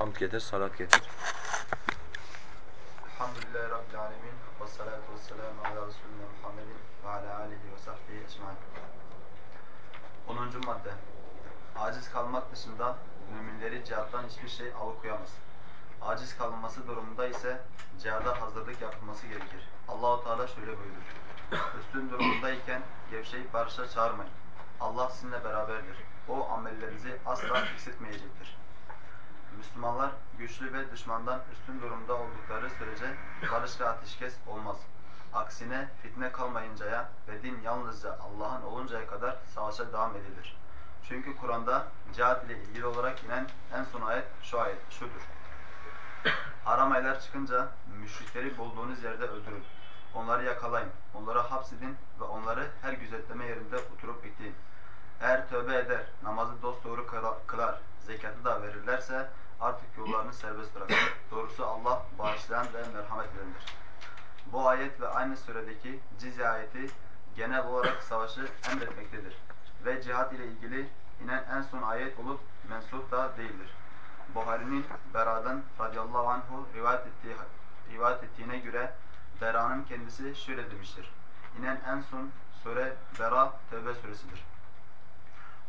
Hamd getir, salat getir. Elhamdülillahi Rabbil alemin. Ve salatu ve selamu ala Resulüne Muhammedin ve ala alihi ve sahbihi ecmaîn. 10. madde. Aciz kalmak dışında müminleri cihattan hiçbir şey alıkoyamaz. Aciz kalınması durumunda ise cihada hazırlık yapılması gerekir. Allahu Teala şöyle buyurur. Üstün durumundayken gevşeyip barışa çağırmayın. Allah sizinle beraberdir. O amellerinizi asla eksiltmeyecektir. Müslümanlar güçlü ve düşmandan üstün durumda oldukları sürece barış ve ateşkes olmaz. Aksine fitne kalmayıncaya ve din yalnızca Allah'ın oluncaya kadar savaşa devam edilir. Çünkü Kur'an'da cihat ile ilgili olarak inen en son ayet şu ayet, şudur. Haram aylar çıkınca müşrikleri bulduğunuz yerde öldürün. Onları yakalayın, onları hapsedin ve onları her gözetleme yerinde oturup bekleyin. Eğer tövbe eder, namazı dosdoğru kılar, zekatı da verirlerse artık yollarını serbest bırakın. Doğrusu Allah bağışlayan ve merhamet edendir. Bu ayet ve aynı suredeki cizye ayeti genel olarak savaşı emretmektedir. Ve cihat ile ilgili inen en son ayet olup mensuh da değildir. Buhari'nin Bera'dan radıyallahu anhu rivayet, ettiği, rivayet ettiğine göre Bera'nın kendisi şöyle demiştir. İnen en son sure Bera Tevbe suresidir.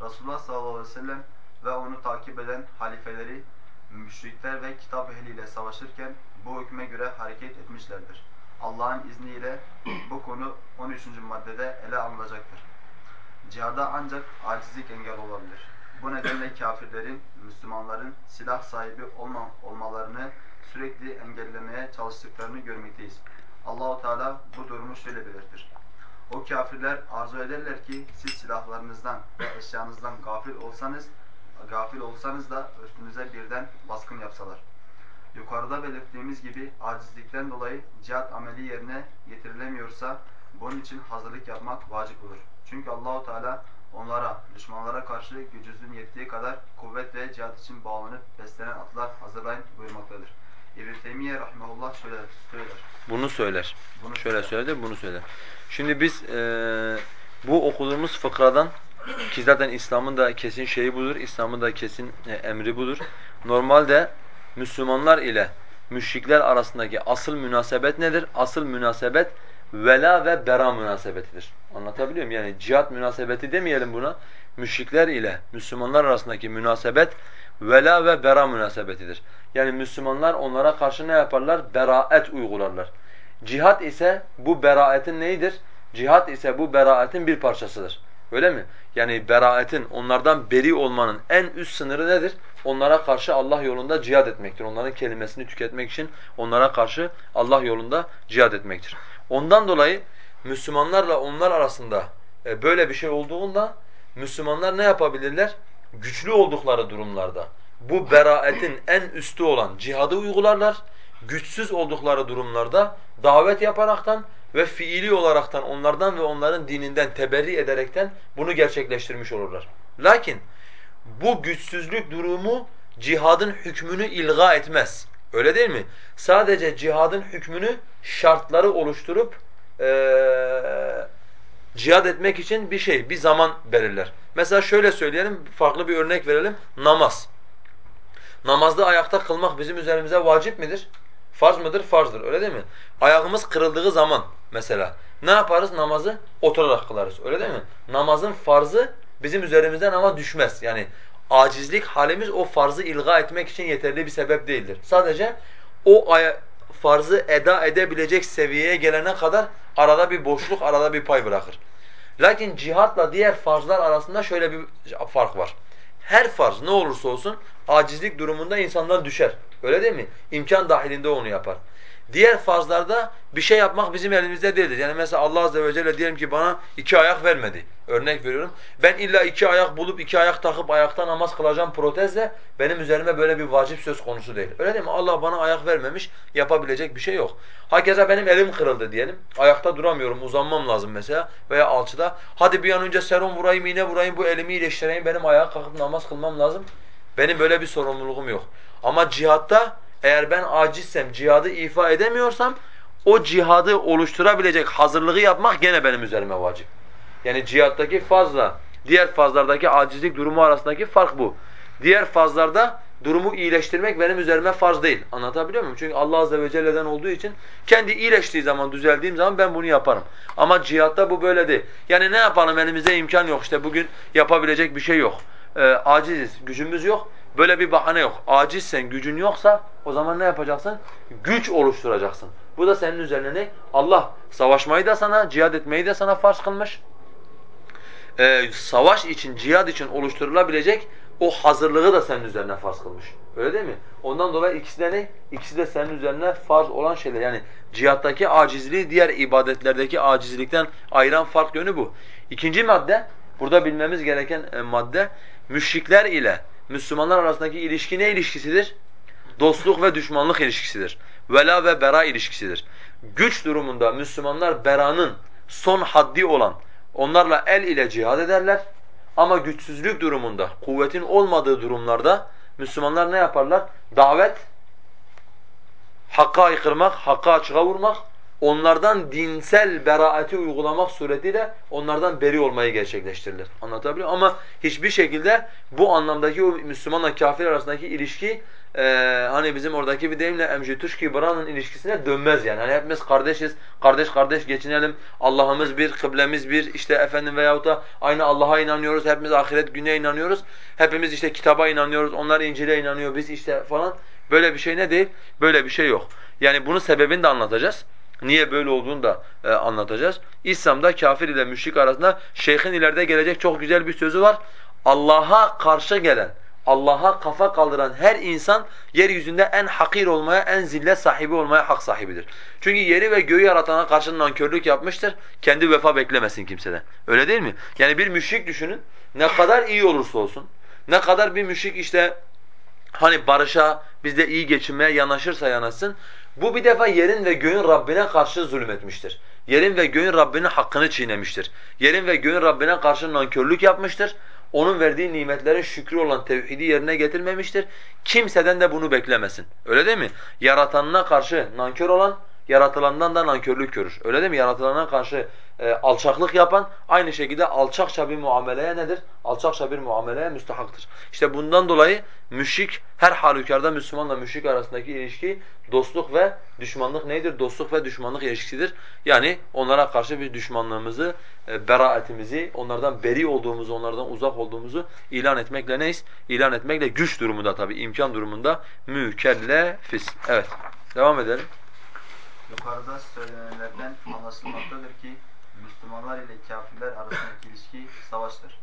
Resulullah sallallahu aleyhi ve sellem ve onu takip eden halifeleri müşrikler ve kitap ehliyle savaşırken bu hükme göre hareket etmişlerdir. Allah'ın izniyle bu konu 13. maddede ele alınacaktır. Cihada ancak acizlik engel olabilir. Bu nedenle kafirlerin, Müslümanların silah sahibi olma, olmalarını sürekli engellemeye çalıştıklarını görmekteyiz. Allahu Teala bu durumu şöyle belirtir. O kafirler arzu ederler ki siz silahlarınızdan ve eşyanızdan gafil olsanız, gafil olsanız da üstünüze birden baskın yapsalar. Yukarıda belirttiğimiz gibi acizlikten dolayı cihat ameli yerine getirilemiyorsa bunun için hazırlık yapmak vacip olur. Çünkü Allahu Teala onlara, düşmanlara karşı gücünüzün yettiği kadar kuvvet ve cihat için bağlanıp beslenen atlar hazırlayın buyurmaktadır. İbn-i Teymiye Rahimahullah şöyle söyler. Bunu söyler. Bunu Şöyle söyledi, bunu söyler. Şimdi biz e, bu okuduğumuz fıkradan ki zaten İslam'ın da kesin şeyi budur, İslam'ın da kesin e, emri budur. Normalde Müslümanlar ile müşrikler arasındaki asıl münasebet nedir? Asıl münasebet vela ve bera münasebetidir. Anlatabiliyor muyum? Yani cihat münasebeti demeyelim buna. Müşrikler ile Müslümanlar arasındaki münasebet vela ve bera münasebetidir. Yani Müslümanlar onlara karşı ne yaparlar? Beraet uygularlar. Cihat ise bu beraetin neyidir? Cihat ise bu beraetin bir parçasıdır. Öyle mi? Yani beraetin, onlardan beri olmanın en üst sınırı nedir? Onlara karşı Allah yolunda cihad etmektir. Onların kelimesini tüketmek için onlara karşı Allah yolunda cihad etmektir. Ondan dolayı Müslümanlarla onlar arasında e, böyle bir şey olduğunda Müslümanlar ne yapabilirler? Güçlü oldukları durumlarda bu beraetin en üstü olan cihadı uygularlar. Güçsüz oldukları durumlarda davet yaparaktan ve fiili olaraktan onlardan ve onların dininden teberri ederekten bunu gerçekleştirmiş olurlar. Lakin bu güçsüzlük durumu cihadın hükmünü ilga etmez. Öyle değil mi? Sadece cihadın hükmünü şartları oluşturup ee, cihad etmek için bir şey, bir zaman belirler. Mesela şöyle söyleyelim, farklı bir örnek verelim. Namaz. Namazda ayakta kılmak bizim üzerimize vacip midir? Farz mıdır? Farzdır. Öyle değil mi? Ayağımız kırıldığı zaman mesela ne yaparız? Namazı oturarak kılarız. Öyle değil mi? Namazın farzı bizim üzerimizden ama düşmez. Yani acizlik halimiz o farzı ilga etmek için yeterli bir sebep değildir. Sadece o farzı eda edebilecek seviyeye gelene kadar arada bir boşluk, arada bir pay bırakır. Lakin cihatla diğer farzlar arasında şöyle bir fark var. Her farz ne olursa olsun acizlik durumunda insandan düşer. Öyle değil mi? İmkan dahilinde onu yapar. Diğer farzlarda bir şey yapmak bizim elimizde değildir. Yani mesela Allah azze ve celle diyelim ki bana iki ayak vermedi. Örnek veriyorum. Ben illa iki ayak bulup iki ayak takıp ayakta namaz kılacağım protezle benim üzerime böyle bir vacip söz konusu değil. Öyle değil mi? Allah bana ayak vermemiş, yapabilecek bir şey yok. Hakeza benim elim kırıldı diyelim. Ayakta duramıyorum, uzanmam lazım mesela veya alçıda. Hadi bir an önce serum vurayım, iğne vurayım, bu elimi iyileştireyim, benim ayağa kalkıp namaz kılmam lazım. Benim böyle bir sorumluluğum yok. Ama cihatta eğer ben acizsem, cihadı ifa edemiyorsam o cihadı oluşturabilecek hazırlığı yapmak gene benim üzerime vacip. Yani cihattaki fazla, diğer fazlardaki acizlik durumu arasındaki fark bu. Diğer fazlarda durumu iyileştirmek benim üzerime farz değil. Anlatabiliyor muyum? Çünkü Allah azze ve celle'den olduğu için kendi iyileştiği zaman, düzeldiğim zaman ben bunu yaparım. Ama cihatta bu böyle değil. Yani ne yapalım elimizde imkan yok işte bugün yapabilecek bir şey yok. Ee, aciziz, gücümüz yok. Böyle bir bahane yok. Acizsen, gücün yoksa o zaman ne yapacaksın? Güç oluşturacaksın. Bu da senin üzerine ne? Allah savaşmayı da sana, cihad etmeyi de sana farz kılmış. Ee, savaş için, cihad için oluşturulabilecek o hazırlığı da senin üzerine farz kılmış. Öyle değil mi? Ondan dolayı ikisi de ne? İkisi de senin üzerine farz olan şeyler. Yani cihattaki acizliği diğer ibadetlerdeki acizlikten ayıran fark yönü bu. İkinci madde, burada bilmemiz gereken e, madde, müşrikler ile Müslümanlar arasındaki ilişki ne ilişkisidir? Dostluk ve düşmanlık ilişkisidir. Vela ve bera ilişkisidir. Güç durumunda Müslümanlar beranın son haddi olan onlarla el ile cihad ederler. Ama güçsüzlük durumunda, kuvvetin olmadığı durumlarda Müslümanlar ne yaparlar? Davet, hakka aykırmak, hakka açığa vurmak, onlardan dinsel beraati uygulamak suretiyle onlardan beri olmayı gerçekleştirirler. Anlatabiliyor muyum? Ama hiçbir şekilde bu anlamdaki o Müslümanla kafir arasındaki ilişki e, hani bizim oradaki bir deyimle emjituşki branın ilişkisine dönmez yani. Hani hepimiz kardeşiz, kardeş kardeş geçinelim, Allah'ımız bir, kıblemiz bir, işte efendim veyahut da aynı Allah'a inanıyoruz, hepimiz ahiret gününe inanıyoruz, hepimiz işte kitaba inanıyoruz, onlar İncil'e inanıyor, biz işte falan. Böyle bir şey ne değil? Böyle bir şey yok. Yani bunun sebebini de anlatacağız. Niye böyle olduğunu da e, anlatacağız. İslam'da kafir ile müşrik arasında şeyhin ileride gelecek çok güzel bir sözü var. Allah'a karşı gelen, Allah'a kafa kaldıran her insan yeryüzünde en hakir olmaya, en zillet sahibi olmaya hak sahibidir. Çünkü yeri ve göğü yaratana karşı nankörlük yapmıştır. Kendi vefa beklemesin kimseden. Öyle değil mi? Yani bir müşrik düşünün. Ne kadar iyi olursa olsun, ne kadar bir müşrik işte hani barışa, bizde iyi geçinmeye yanaşırsa yanaşsın, bu bir defa yerin ve göğün Rabbine karşı zulmetmiştir. Yerin ve göğün Rabbinin hakkını çiğnemiştir. Yerin ve göğün Rabbine karşı nankörlük yapmıştır. Onun verdiği nimetlerin şükrü olan tevhidi yerine getirmemiştir. Kimseden de bunu beklemesin. Öyle değil mi? Yaratanına karşı nankör olan, yaratılandan da nankörlük görür. Öyle değil mi? Yaratılana karşı e, alçaklık yapan aynı şekilde alçakça bir muameleye nedir? Alçakça bir muameleye müstahaktır. İşte bundan dolayı müşrik her halükarda Müslümanla müşrik arasındaki ilişki dostluk ve düşmanlık nedir? Dostluk ve düşmanlık ilişkisidir. Yani onlara karşı bir düşmanlığımızı, e, beraatimizi, onlardan beri olduğumuzu, onlardan uzak olduğumuzu ilan etmekle neyiz? İlan etmekle güç durumunda tabii, imkan durumunda mükellefiz. Evet, devam edelim. Yukarıda söylenenlerden anlaşılmaktadır ki Müslümanlar ile kafirler arasındaki ilişki savaştır.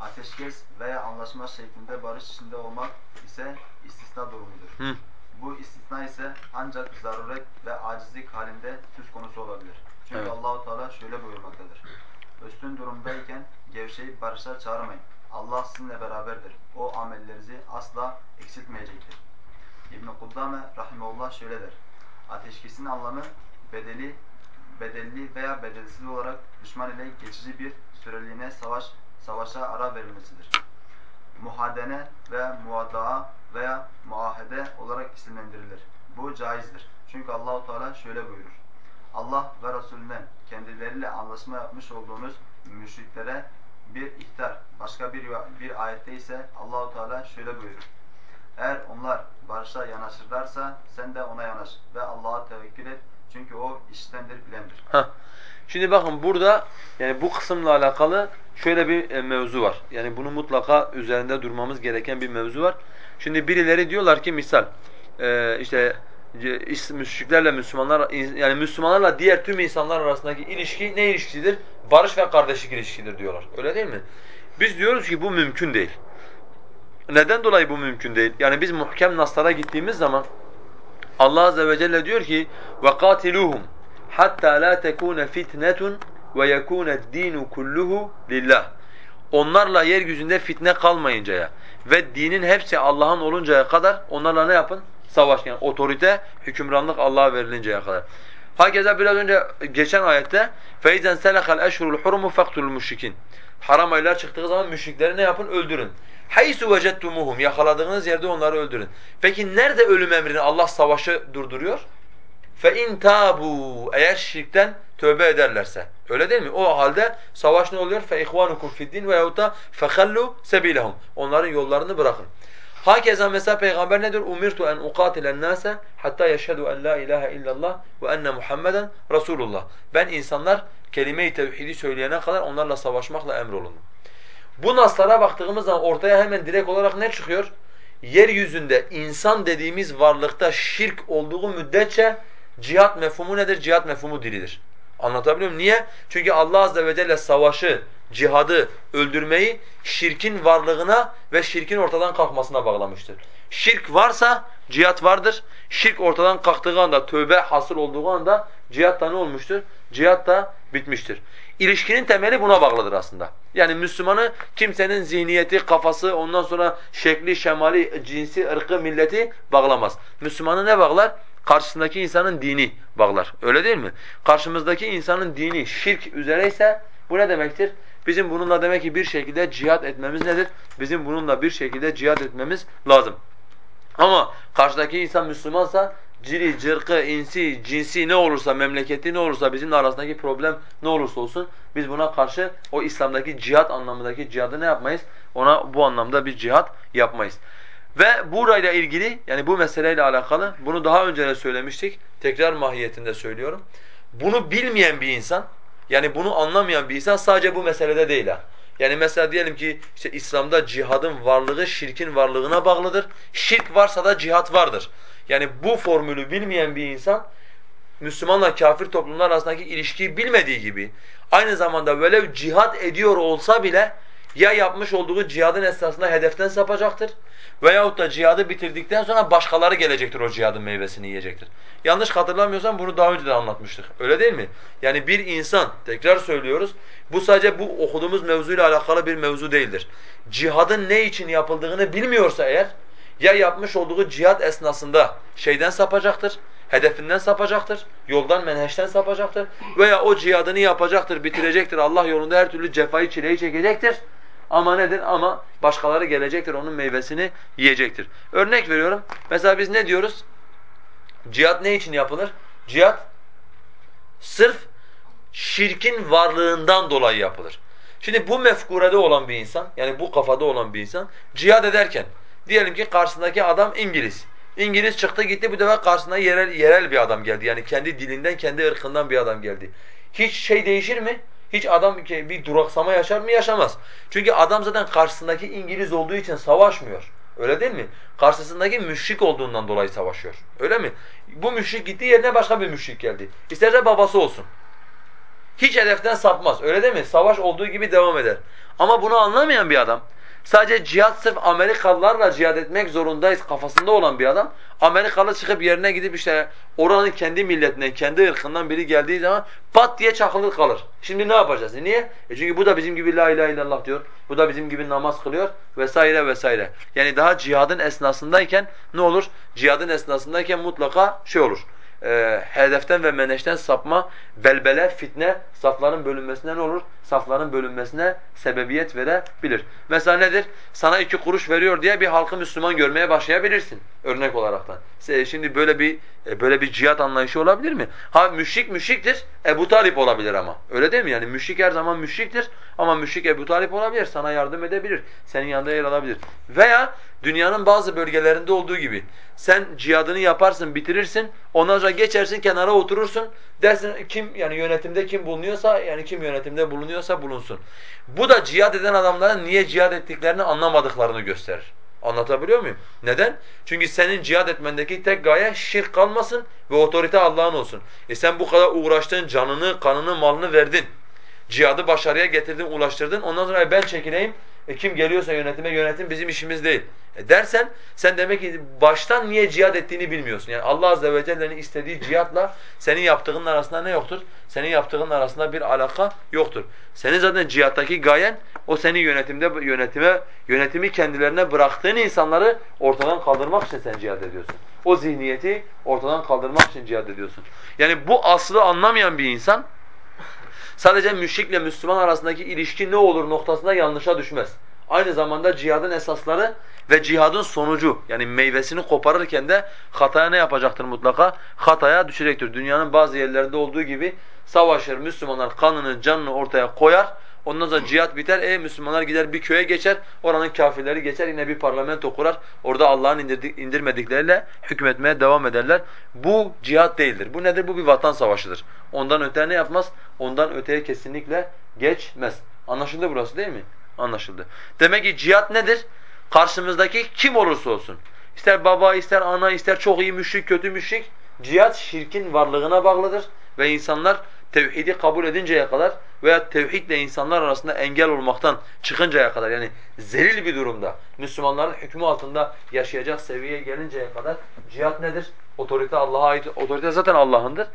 Ateşkes veya anlaşma şeklinde barış içinde olmak ise istisna durumudur. Hı. Bu istisna ise ancak zaruret ve acizlik halinde söz konusu olabilir. Çünkü Evet. Allahu Teala şöyle buyurmaktadır. Üstün durumdayken gevşeyip barışa çağırmayın. Allah sizinle beraberdir. O amellerinizi asla eksiltmeyecektir. İbn Kuddame rahimehullah şöyle der. Ateşkesin anlamı bedeli bedelli veya bedelsiz olarak düşman ile geçici bir süreliğine savaş savaşa ara verilmesidir. Muhadene ve muaddaa veya muahede olarak isimlendirilir. Bu caizdir. Çünkü Allahu Teala şöyle buyurur. Allah ve Resulünden kendileriyle anlaşma yapmış olduğunuz müşriklere bir ihtar. Başka bir bir ayette ise Allahu Teala şöyle buyurur. Eğer onlar barışa yanaşırlarsa sen de ona yanaş ve Allah'a tevekkül et. Çünkü o iştendir bilendir. Heh. Şimdi bakın burada yani bu kısımla alakalı şöyle bir e, mevzu var. Yani bunu mutlaka üzerinde durmamız gereken bir mevzu var. Şimdi birileri diyorlar ki misal e, işte müşriklerle Müslümanlar yani Müslümanlarla diğer tüm insanlar arasındaki ilişki ne ilişkisidir? Barış ve kardeşlik ilişkisidir diyorlar. Öyle değil mi? Biz diyoruz ki bu mümkün değil. Neden dolayı bu mümkün değil? Yani biz muhkem naslara gittiğimiz zaman Allah azze ve celle diyor ki وَقَاتِلُوهُمْ حَتَّى لَا تَكُونَ فِتْنَةٌ وَيَكُونَ الدِّينُ كُلُّهُ لِلّٰهِ Onlarla yeryüzünde fitne kalmayıncaya ve dinin hepsi Allah'ın oluncaya kadar onlarla ne yapın? Savaş yani otorite, hükümranlık Allah'a verilinceye kadar. Hakeza biraz önce geçen ayette فَاِذَنْ سَلَخَ الْاَشْهُرُ الْحُرُمُ فَقْتُلُ الْمُشْرِكِينَ Haram aylar çıktığı zaman müşrikleri ne yapın? Öldürün. Haysu vecettumuhum yakaladığınız yerde onları öldürün. Peki nerede ölüm emrini Allah savaşı durduruyor? Fe in tabu eğer şirkten tövbe ederlerse. Öyle değil mi? O halde savaş ne oluyor? Fe ihvanukum fid din veyahut da fehallu sebilehum. Onların yollarını bırakın. Hakeza mesela peygamber nedir? Umirtu en uqatilen nase hatta yeşhedü en la ilahe illallah ve enne Muhammeden Resulullah. Ben insanlar kelime-i tevhidi söyleyene kadar onlarla savaşmakla emrolundum. Bu naslara baktığımız zaman ortaya hemen direkt olarak ne çıkıyor? Yeryüzünde insan dediğimiz varlıkta şirk olduğu müddetçe cihat mefhumu nedir? Cihat mefhumu diridir. Anlatabiliyor muyum? Niye? Çünkü Allah azze ve celle savaşı, cihadı, öldürmeyi şirkin varlığına ve şirkin ortadan kalkmasına bağlamıştır. Şirk varsa cihat vardır. Şirk ortadan kalktığı anda, tövbe hasıl olduğu anda cihat da ne olmuştur? Cihat da bitmiştir. İlişkinin temeli buna bağlıdır aslında. Yani Müslümanı kimsenin zihniyeti, kafası, ondan sonra şekli, şemali, cinsi, ırkı, milleti bağlamaz. Müslümanı ne bağlar? Karşısındaki insanın dini bağlar. Öyle değil mi? Karşımızdaki insanın dini şirk üzereyse bu ne demektir? Bizim bununla demek ki bir şekilde cihat etmemiz nedir? Bizim bununla bir şekilde cihat etmemiz lazım. Ama karşıdaki insan Müslümansa ciri, cırkı, insi, cinsi ne olursa, memleketi ne olursa, bizim arasındaki problem ne olursa olsun biz buna karşı o İslam'daki cihat anlamındaki cihadı ne yapmayız? Ona bu anlamda bir cihat yapmayız. Ve burayla ilgili yani bu meseleyle alakalı bunu daha önce de söylemiştik. Tekrar mahiyetinde söylüyorum. Bunu bilmeyen bir insan yani bunu anlamayan bir insan sadece bu meselede değil ha. Yani mesela diyelim ki işte İslam'da cihadın varlığı şirkin varlığına bağlıdır. Şirk varsa da cihat vardır. Yani bu formülü bilmeyen bir insan Müslümanla kafir toplumlar arasındaki ilişkiyi bilmediği gibi aynı zamanda velev cihat ediyor olsa bile ya yapmış olduğu cihadın esnasında hedeften sapacaktır veyahut da cihadı bitirdikten sonra başkaları gelecektir o cihadın meyvesini yiyecektir. Yanlış hatırlamıyorsam bunu daha önce de anlatmıştık. Öyle değil mi? Yani bir insan, tekrar söylüyoruz, bu sadece bu okuduğumuz mevzuyla alakalı bir mevzu değildir. Cihadın ne için yapıldığını bilmiyorsa eğer, ya yapmış olduğu cihat esnasında şeyden sapacaktır, hedefinden sapacaktır, yoldan menheşten sapacaktır veya o cihadını yapacaktır, bitirecektir, Allah yolunda her türlü cefayı çileyi çekecektir. Ama nedir? Ama başkaları gelecektir, onun meyvesini yiyecektir. Örnek veriyorum, mesela biz ne diyoruz? Cihat ne için yapılır? Cihat sırf şirkin varlığından dolayı yapılır. Şimdi bu mefkurede olan bir insan, yani bu kafada olan bir insan cihad ederken diyelim ki karşısındaki adam İngiliz. İngiliz çıktı gitti bu defa karşısına yerel yerel bir adam geldi. Yani kendi dilinden, kendi ırkından bir adam geldi. Hiç şey değişir mi? Hiç adam bir duraksama yaşar mı? Yaşamaz. Çünkü adam zaten karşısındaki İngiliz olduğu için savaşmıyor. Öyle değil mi? Karşısındaki müşrik olduğundan dolayı savaşıyor. Öyle mi? Bu müşrik gitti yerine başka bir müşrik geldi. İsterse babası olsun. Hiç hedeften sapmaz. Öyle değil mi? Savaş olduğu gibi devam eder. Ama bunu anlamayan bir adam Sadece cihat sırf Amerikalılarla cihat etmek zorundayız kafasında olan bir adam Amerikalı çıkıp yerine gidip işte oranın kendi milletinden, kendi ırkından biri geldiği zaman pat diye çakılır kalır. Şimdi ne yapacağız? E niye? E çünkü bu da bizim gibi la ilahe illallah diyor. Bu da bizim gibi namaz kılıyor vesaire vesaire. Yani daha cihadın esnasındayken ne olur? Cihadın esnasındayken mutlaka şey olur e, hedeften ve meneşten sapma, belbele, fitne safların bölünmesine ne olur? Safların bölünmesine sebebiyet verebilir. Mesela nedir? Sana iki kuruş veriyor diye bir halkı Müslüman görmeye başlayabilirsin örnek olaraktan. Şimdi böyle bir e, böyle bir cihat anlayışı olabilir mi? Ha müşrik müşriktir, Ebu Talip olabilir ama. Öyle değil mi? Yani müşrik her zaman müşriktir ama müşrik Ebu Talip olabilir, sana yardım edebilir, senin yanında yer alabilir. Veya dünyanın bazı bölgelerinde olduğu gibi sen cihadını yaparsın, bitirirsin, ondan sonra geçersin kenara oturursun, dersin kim yani yönetimde kim bulunuyorsa yani kim yönetimde bulunuyorsa bulunsun. Bu da cihad eden adamların niye cihad ettiklerini anlamadıklarını gösterir. Anlatabiliyor muyum? Neden? Çünkü senin cihad etmendeki tek gaye şirk kalmasın ve otorite Allah'ın olsun. E sen bu kadar uğraştın, canını, kanını, malını verdin. Cihadı başarıya getirdin, ulaştırdın. Ondan sonra e ben çekileyim, e kim geliyorsa yönetime yönetim bizim işimiz değil. E dersen sen demek ki baştan niye cihad ettiğini bilmiyorsun. Yani Allah azze ve celle'nin istediği cihatla senin yaptığının arasında ne yoktur? Senin yaptığının arasında bir alaka yoktur. Senin zaten cihattaki gayen o seni yönetimde yönetime yönetimi kendilerine bıraktığın insanları ortadan kaldırmak için sen cihad ediyorsun. O zihniyeti ortadan kaldırmak için cihad ediyorsun. Yani bu aslı anlamayan bir insan sadece müşrikle Müslüman arasındaki ilişki ne olur noktasında yanlışa düşmez. Aynı zamanda cihadın esasları ve cihadın sonucu yani meyvesini koparırken de hataya ne yapacaktır mutlaka? Hataya düşecektir. Dünyanın bazı yerlerinde olduğu gibi savaşır, Müslümanlar kanını, canını ortaya koyar Ondan sonra cihat biter. E Müslümanlar gider bir köye geçer. Oranın kafirleri geçer. Yine bir parlamento kurar. Orada Allah'ın indirmedikleriyle hükmetmeye devam ederler. Bu cihat değildir. Bu nedir? Bu bir vatan savaşıdır. Ondan öte ne yapmaz? Ondan öteye kesinlikle geçmez. Anlaşıldı burası değil mi? Anlaşıldı. Demek ki cihat nedir? Karşımızdaki kim olursa olsun. İster baba, ister ana, ister çok iyi müşrik, kötü müşrik. Cihat şirkin varlığına bağlıdır ve insanlar tevhidi kabul edinceye kadar veya tevhidle insanlar arasında engel olmaktan çıkıncaya kadar yani zelil bir durumda Müslümanların hükmü altında yaşayacak seviyeye gelinceye kadar cihat nedir? Otorite Allah'a ait. Otorite zaten Allah'ındır.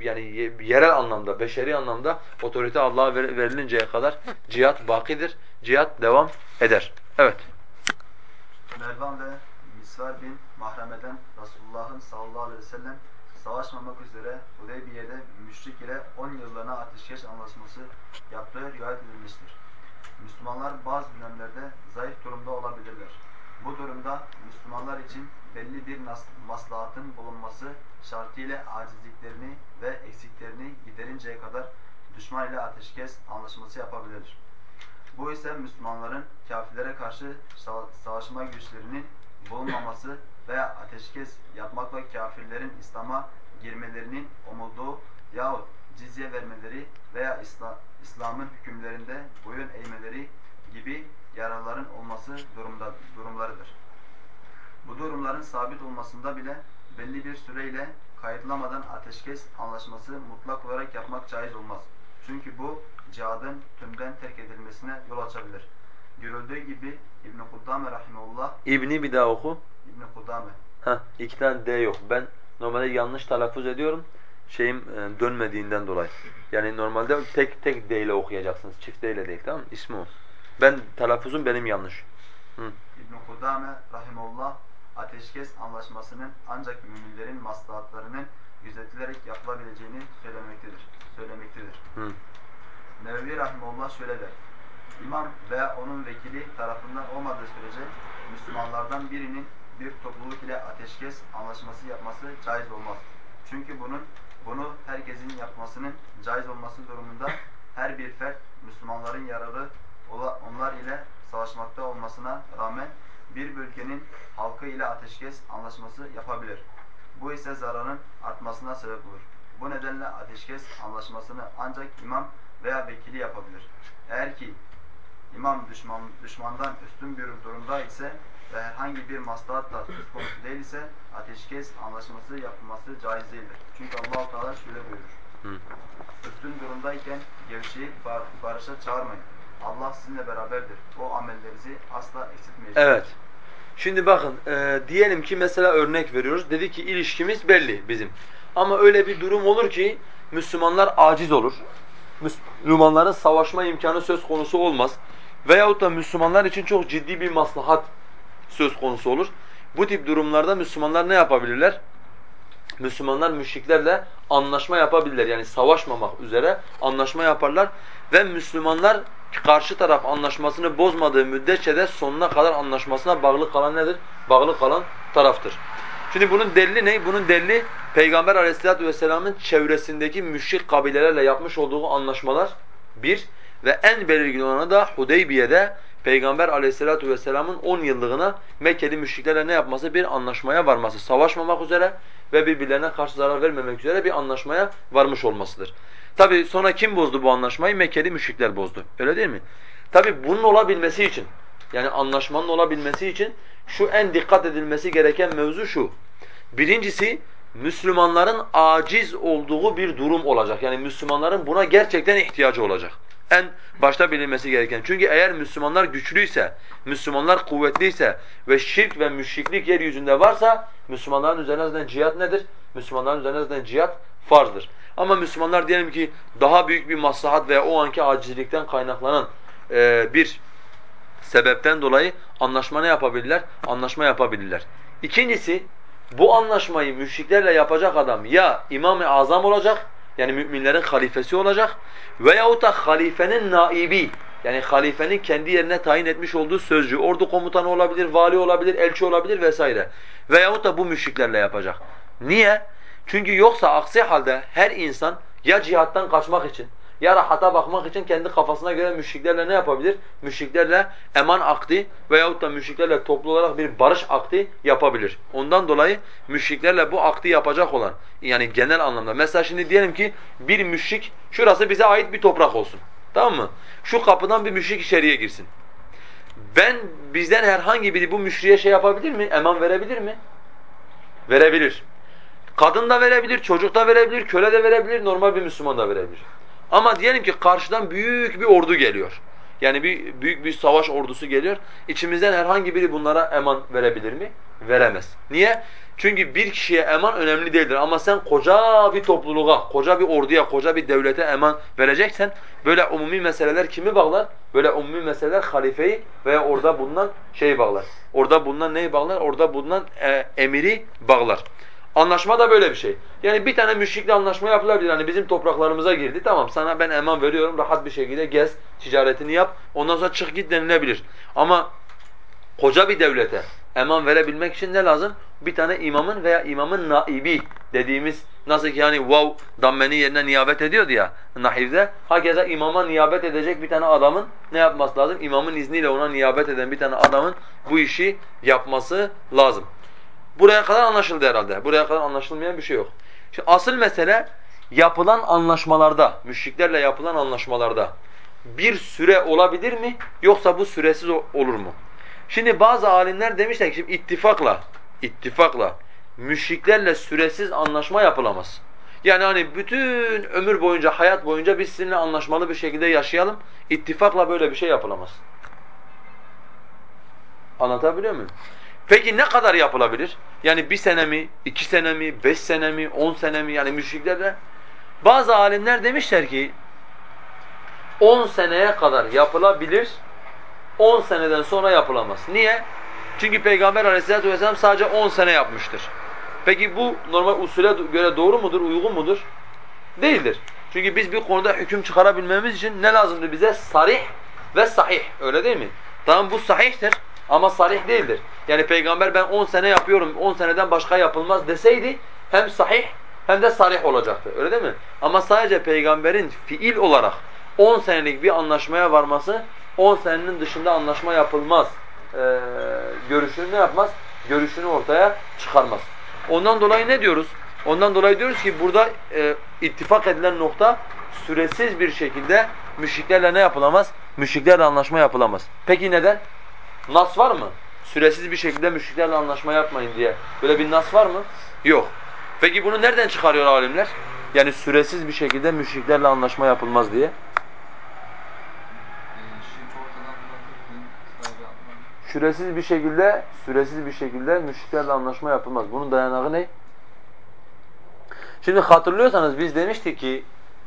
Yani yerel anlamda, beşeri anlamda otorite Allah'a verilinceye kadar cihat bakidir. Cihat devam eder. Evet. Mervan ve Misvar bin Mahreme'den Resulullah'ın sallallahu aleyhi ve sellem savaşmamak üzere Hudeybiye'de müşrik ile 10 yıllığına ateşkes anlaşması yaptığı rivayet edilmiştir. Müslümanlar bazı dönemlerde zayıf durumda olabilirler. Bu durumda Müslümanlar için belli bir maslahatın bulunması şartıyla acizliklerini ve eksiklerini giderinceye kadar düşman ile ateşkes anlaşması yapabilir. Bu ise Müslümanların kafirlere karşı savaşma güçlerinin bulunmaması veya ateşkes yapmakla kafirlerin İslam'a girmelerinin umulduğu yahut cizye vermeleri veya İslam'ın hükümlerinde boyun eğmeleri gibi yararların olması durumda, durumlarıdır. Bu durumların sabit olmasında bile belli bir süreyle kayıtlamadan ateşkes anlaşması mutlak olarak yapmak caiz olmaz. Çünkü bu cihadın tümden terk edilmesine yol açabilir. Görüldüğü gibi İbn Kudame rahimehullah İbni bir daha oku. İbn Kudame. Ha, iki tane D yok. Ben normalde yanlış telaffuz ediyorum. Şeyim e, dönmediğinden dolayı. Yani normalde tek tek D ile okuyacaksınız. Çift D ile değil tamam mı? İsmi o. Ben telaffuzum benim yanlış. Hı. İbn Kudame rahimehullah ateşkes anlaşmasının ancak müminlerin maslahatlarının gözetilerek yapılabileceğini söylemektedir. Söylemektedir. Hı. Nevevi rahimehullah şöyle der. İmam veya onun vekili tarafından olmadığı sürece Müslümanlardan birinin bir topluluk ile ateşkes anlaşması yapması caiz olmaz. Çünkü bunun bunu herkesin yapmasının caiz olması durumunda her bir fert Müslümanların yararı onlar ile savaşmakta olmasına rağmen bir bölgenin halkı ile ateşkes anlaşması yapabilir. Bu ise zararın artmasına sebep olur. Bu nedenle ateşkes anlaşmasını ancak imam veya vekili yapabilir. Eğer ki imam düşman, düşmandan üstün bir durumda ise ve herhangi bir maslahat da söz konusu değil ise ateşkes anlaşması yapılması caiz değildir. Çünkü Allah-u Teala şöyle buyurur. Hı. Üstün durumdayken gevşeyip bar barışa çağırmayın. Allah sizinle beraberdir. O amellerinizi asla eksiltmeyecek. Evet. Şimdi bakın e, diyelim ki mesela örnek veriyoruz. Dedi ki ilişkimiz belli bizim. Ama öyle bir durum olur ki Müslümanlar aciz olur. Müslümanların savaşma imkanı söz konusu olmaz. Veyahut da Müslümanlar için çok ciddi bir maslahat söz konusu olur. Bu tip durumlarda Müslümanlar ne yapabilirler? Müslümanlar müşriklerle anlaşma yapabilirler. Yani savaşmamak üzere anlaşma yaparlar ve Müslümanlar karşı taraf anlaşmasını bozmadığı müddetçe de sonuna kadar anlaşmasına bağlı kalan nedir? Bağlı kalan taraftır. Şimdi bunun delili ne? Bunun delili Peygamber Aleyhisselatü vesselam'ın çevresindeki müşrik kabilelerle yapmış olduğu anlaşmalar bir ve en belirgin olanı da Hudeybiye'de Peygamber aleyhissalatu vesselamın 10 yıllığına Mekkeli müşriklerle ne yapması? Bir anlaşmaya varması. Savaşmamak üzere ve birbirlerine karşı zarar vermemek üzere bir anlaşmaya varmış olmasıdır. Tabi sonra kim bozdu bu anlaşmayı? Mekkeli müşrikler bozdu. Öyle değil mi? Tabi bunun olabilmesi için, yani anlaşmanın olabilmesi için şu en dikkat edilmesi gereken mevzu şu. Birincisi, Müslümanların aciz olduğu bir durum olacak. Yani Müslümanların buna gerçekten ihtiyacı olacak en başta bilinmesi gereken. Çünkü eğer Müslümanlar güçlüyse, Müslümanlar kuvvetliyse ve şirk ve müşriklik yeryüzünde varsa Müslümanların üzerine zaten cihat nedir? Müslümanların üzerine zaten cihat farzdır. Ama Müslümanlar diyelim ki daha büyük bir maslahat veya o anki acizlikten kaynaklanan e, bir sebepten dolayı anlaşma ne yapabilirler? Anlaşma yapabilirler. İkincisi bu anlaşmayı müşriklerle yapacak adam ya İmam-ı Azam olacak yani müminlerin halifesi olacak veyahut da halifenin naibi yani halifenin kendi yerine tayin etmiş olduğu sözcü, ordu komutanı olabilir, vali olabilir, elçi olabilir vesaire. Veyahut da bu müşriklerle yapacak. Niye? Çünkü yoksa aksi halde her insan ya cihattan kaçmak için ya rahata bakmak için kendi kafasına göre müşriklerle ne yapabilir? Müşriklerle eman akdi veyahut da müşriklerle toplu olarak bir barış akdi yapabilir. Ondan dolayı müşriklerle bu akdi yapacak olan yani genel anlamda. Mesela şimdi diyelim ki bir müşrik şurası bize ait bir toprak olsun. Tamam mı? Şu kapıdan bir müşrik içeriye girsin. Ben bizden herhangi biri bu müşriye şey yapabilir mi? Eman verebilir mi? Verebilir. Kadın da verebilir, çocuk da verebilir, köle de verebilir, normal bir Müslüman da verebilir. Ama diyelim ki karşıdan büyük bir ordu geliyor. Yani bir büyük bir savaş ordusu geliyor. İçimizden herhangi biri bunlara eman verebilir mi? Veremez. Niye? Çünkü bir kişiye eman önemli değildir ama sen koca bir topluluğa, koca bir orduya, koca bir devlete eman vereceksen böyle umumi meseleler kimi bağlar? Böyle umumi meseleler halifeyi veya orada bulunan şeyi bağlar. Orada bulunan neyi bağlar? Orada bulunan e, emiri bağlar. Anlaşma da böyle bir şey. Yani bir tane müşrikle anlaşma yapılabilir. Hani bizim topraklarımıza girdi. Tamam sana ben eman veriyorum. Rahat bir şekilde gez, ticaretini yap. Ondan sonra çık git denilebilir. Ama koca bir devlete eman verebilmek için ne lazım? Bir tane imamın veya imamın naibi dediğimiz nasıl ki hani vav dammeni yerine niyabet ediyordu ya nahivde. Hakeza imama niyabet edecek bir tane adamın ne yapması lazım? İmamın izniyle ona niyabet eden bir tane adamın bu işi yapması lazım. Buraya kadar anlaşıldı herhalde. Buraya kadar anlaşılmayan bir şey yok. Şimdi asıl mesele yapılan anlaşmalarda, müşriklerle yapılan anlaşmalarda bir süre olabilir mi yoksa bu süresiz olur mu? Şimdi bazı alimler demişler ki şimdi ittifakla, ittifakla müşriklerle süresiz anlaşma yapılamaz. Yani hani bütün ömür boyunca, hayat boyunca biz sizinle anlaşmalı bir şekilde yaşayalım. İttifakla böyle bir şey yapılamaz. Anlatabiliyor muyum? Peki ne kadar yapılabilir? Yani bir sene mi, iki sene mi, beş sene mi, on sene mi? Yani müşriklerle bazı alimler demişler ki on seneye kadar yapılabilir, on seneden sonra yapılamaz. Niye? Çünkü Peygamber aleyhissalatu vesselam sadece on sene yapmıştır. Peki bu normal usule göre doğru mudur, uygun mudur? Değildir. Çünkü biz bir konuda hüküm çıkarabilmemiz için ne lazımdır bize? Sarih ve sahih. Öyle değil mi? Tamam bu sahihtir ama sarih değildir. Yani peygamber ben 10 sene yapıyorum, 10 seneden başka yapılmaz deseydi hem sahih hem de sarih olacaktı. Öyle değil mi? Ama sadece peygamberin fiil olarak 10 senelik bir anlaşmaya varması 10 senenin dışında anlaşma yapılmaz ee, görüşünü ne yapmaz? Görüşünü ortaya çıkarmaz. Ondan dolayı ne diyoruz? Ondan dolayı diyoruz ki burada e, ittifak edilen nokta süresiz bir şekilde müşriklerle ne yapılamaz? Müşriklerle anlaşma yapılamaz. Peki neden? Nas var mı? Süresiz bir şekilde müşriklerle anlaşma yapmayın diye. Böyle bir nas var mı? Yok. Peki bunu nereden çıkarıyor alimler? Yani süresiz bir şekilde müşriklerle anlaşma yapılmaz diye. Süresiz bir şekilde, süresiz bir şekilde müşriklerle anlaşma yapılmaz. Bunun dayanağı ne? Şimdi hatırlıyorsanız biz demiştik ki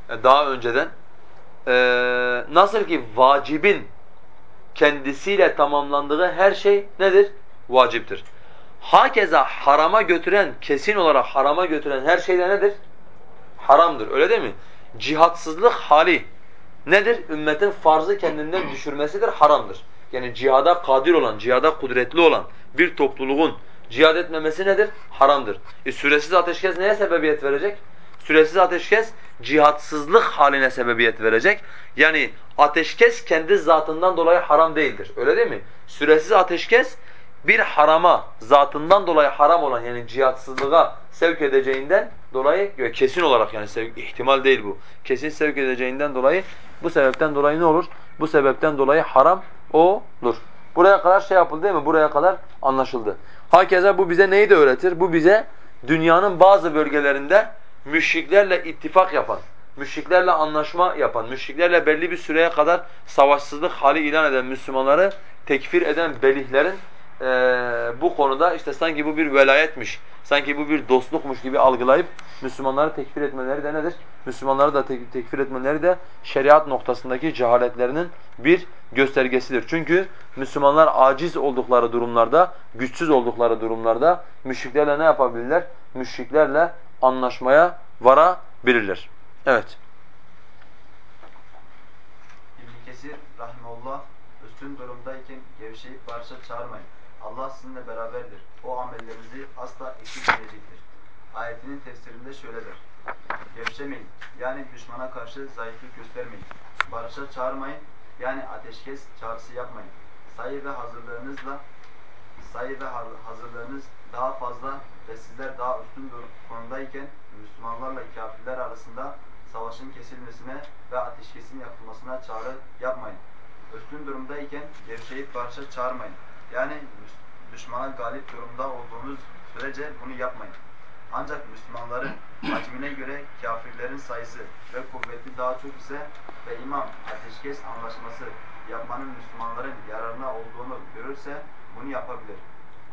e, daha önceden e, nasıl ki vacibin kendisiyle tamamlandığı her şey nedir? Vaciptir. Hakeza harama götüren, kesin olarak harama götüren her şey de nedir? Haramdır. Öyle değil mi? Cihatsızlık hali nedir? Ümmetin farzı kendinden düşürmesidir, haramdır. Yani cihada kadir olan, cihada kudretli olan bir topluluğun cihad etmemesi nedir? Haramdır. E süresiz ateşkes neye sebebiyet verecek? Süresiz ateşkes cihatsızlık haline sebebiyet verecek. Yani ateşkes kendi zatından dolayı haram değildir. Öyle değil mi? Süresiz ateşkes bir harama, zatından dolayı haram olan yani cihatsızlığa sevk edeceğinden dolayı kesin olarak yani ihtimal değil bu. Kesin sevk edeceğinden dolayı bu sebepten dolayı ne olur? Bu sebepten dolayı haram olur. Buraya kadar şey yapıldı değil mi? Buraya kadar anlaşıldı. Hakeza bu bize neyi de öğretir? Bu bize dünyanın bazı bölgelerinde müşriklerle ittifak yapan, müşriklerle anlaşma yapan, müşriklerle belli bir süreye kadar savaşsızlık hali ilan eden Müslümanları tekfir eden belihlerin e, bu konuda işte sanki bu bir velayetmiş, sanki bu bir dostlukmuş gibi algılayıp Müslümanları tekfir etmeleri de nedir? Müslümanları da tek, tekfir etmeleri de şeriat noktasındaki cehaletlerinin bir göstergesidir. Çünkü Müslümanlar aciz oldukları durumlarda, güçsüz oldukları durumlarda müşriklerle ne yapabilirler? Müşriklerle anlaşmaya varabilirler. Evet. İbn Kesir rahimehullah üstün durumdayken gevşeyip barışa çağırmayın. Allah sizinle beraberdir. O amellerinizi asla eksiltmeyecektir. Ayetinin tefsirinde şöyle der. Gevşemeyin. Yani düşmana karşı zayıflık göstermeyin. Barışa çağırmayın. Yani ateşkes çağrısı yapmayın. Sayı ve hazırlığınızla sayı ve hazırlığınız daha fazla ve sizler daha üstün konumdayken Müslümanlarla kafirler arasında savaşın kesilmesine ve ateşkesin yapılmasına çağrı yapmayın. Üstün durumdayken gevşeyip barışa çağırmayın. Yani düşmana galip durumda olduğunuz sürece bunu yapmayın. Ancak Müslümanların hacmine göre kafirlerin sayısı ve kuvveti daha çok ise ve imam ateşkes anlaşması yapmanın Müslümanların yararına olduğunu görürse bunu yapabilir.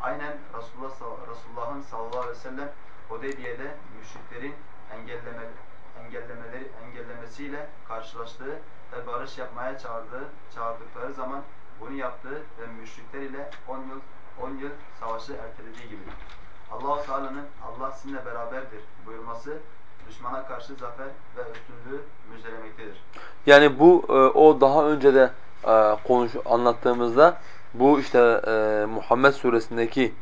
Aynen Resulullah, sallallahu aleyhi ve sellem Hudeybiye'de müşriklerin engelleme, engellemeleri engellemesiyle karşılaştığı ve barış yapmaya çağırdığı, çağırdıkları zaman bunu yaptığı ve müşrikler ile 10 yıl 10 yıl savaşı ertelediği gibi. Allahu Teala'nın Allah sizinle beraberdir buyurması düşmana karşı zafer ve üstünlüğü müjdelemektedir. Yani bu e, o daha önce de e, konuş anlattığımızda bu işte e, Muhammed suresindeki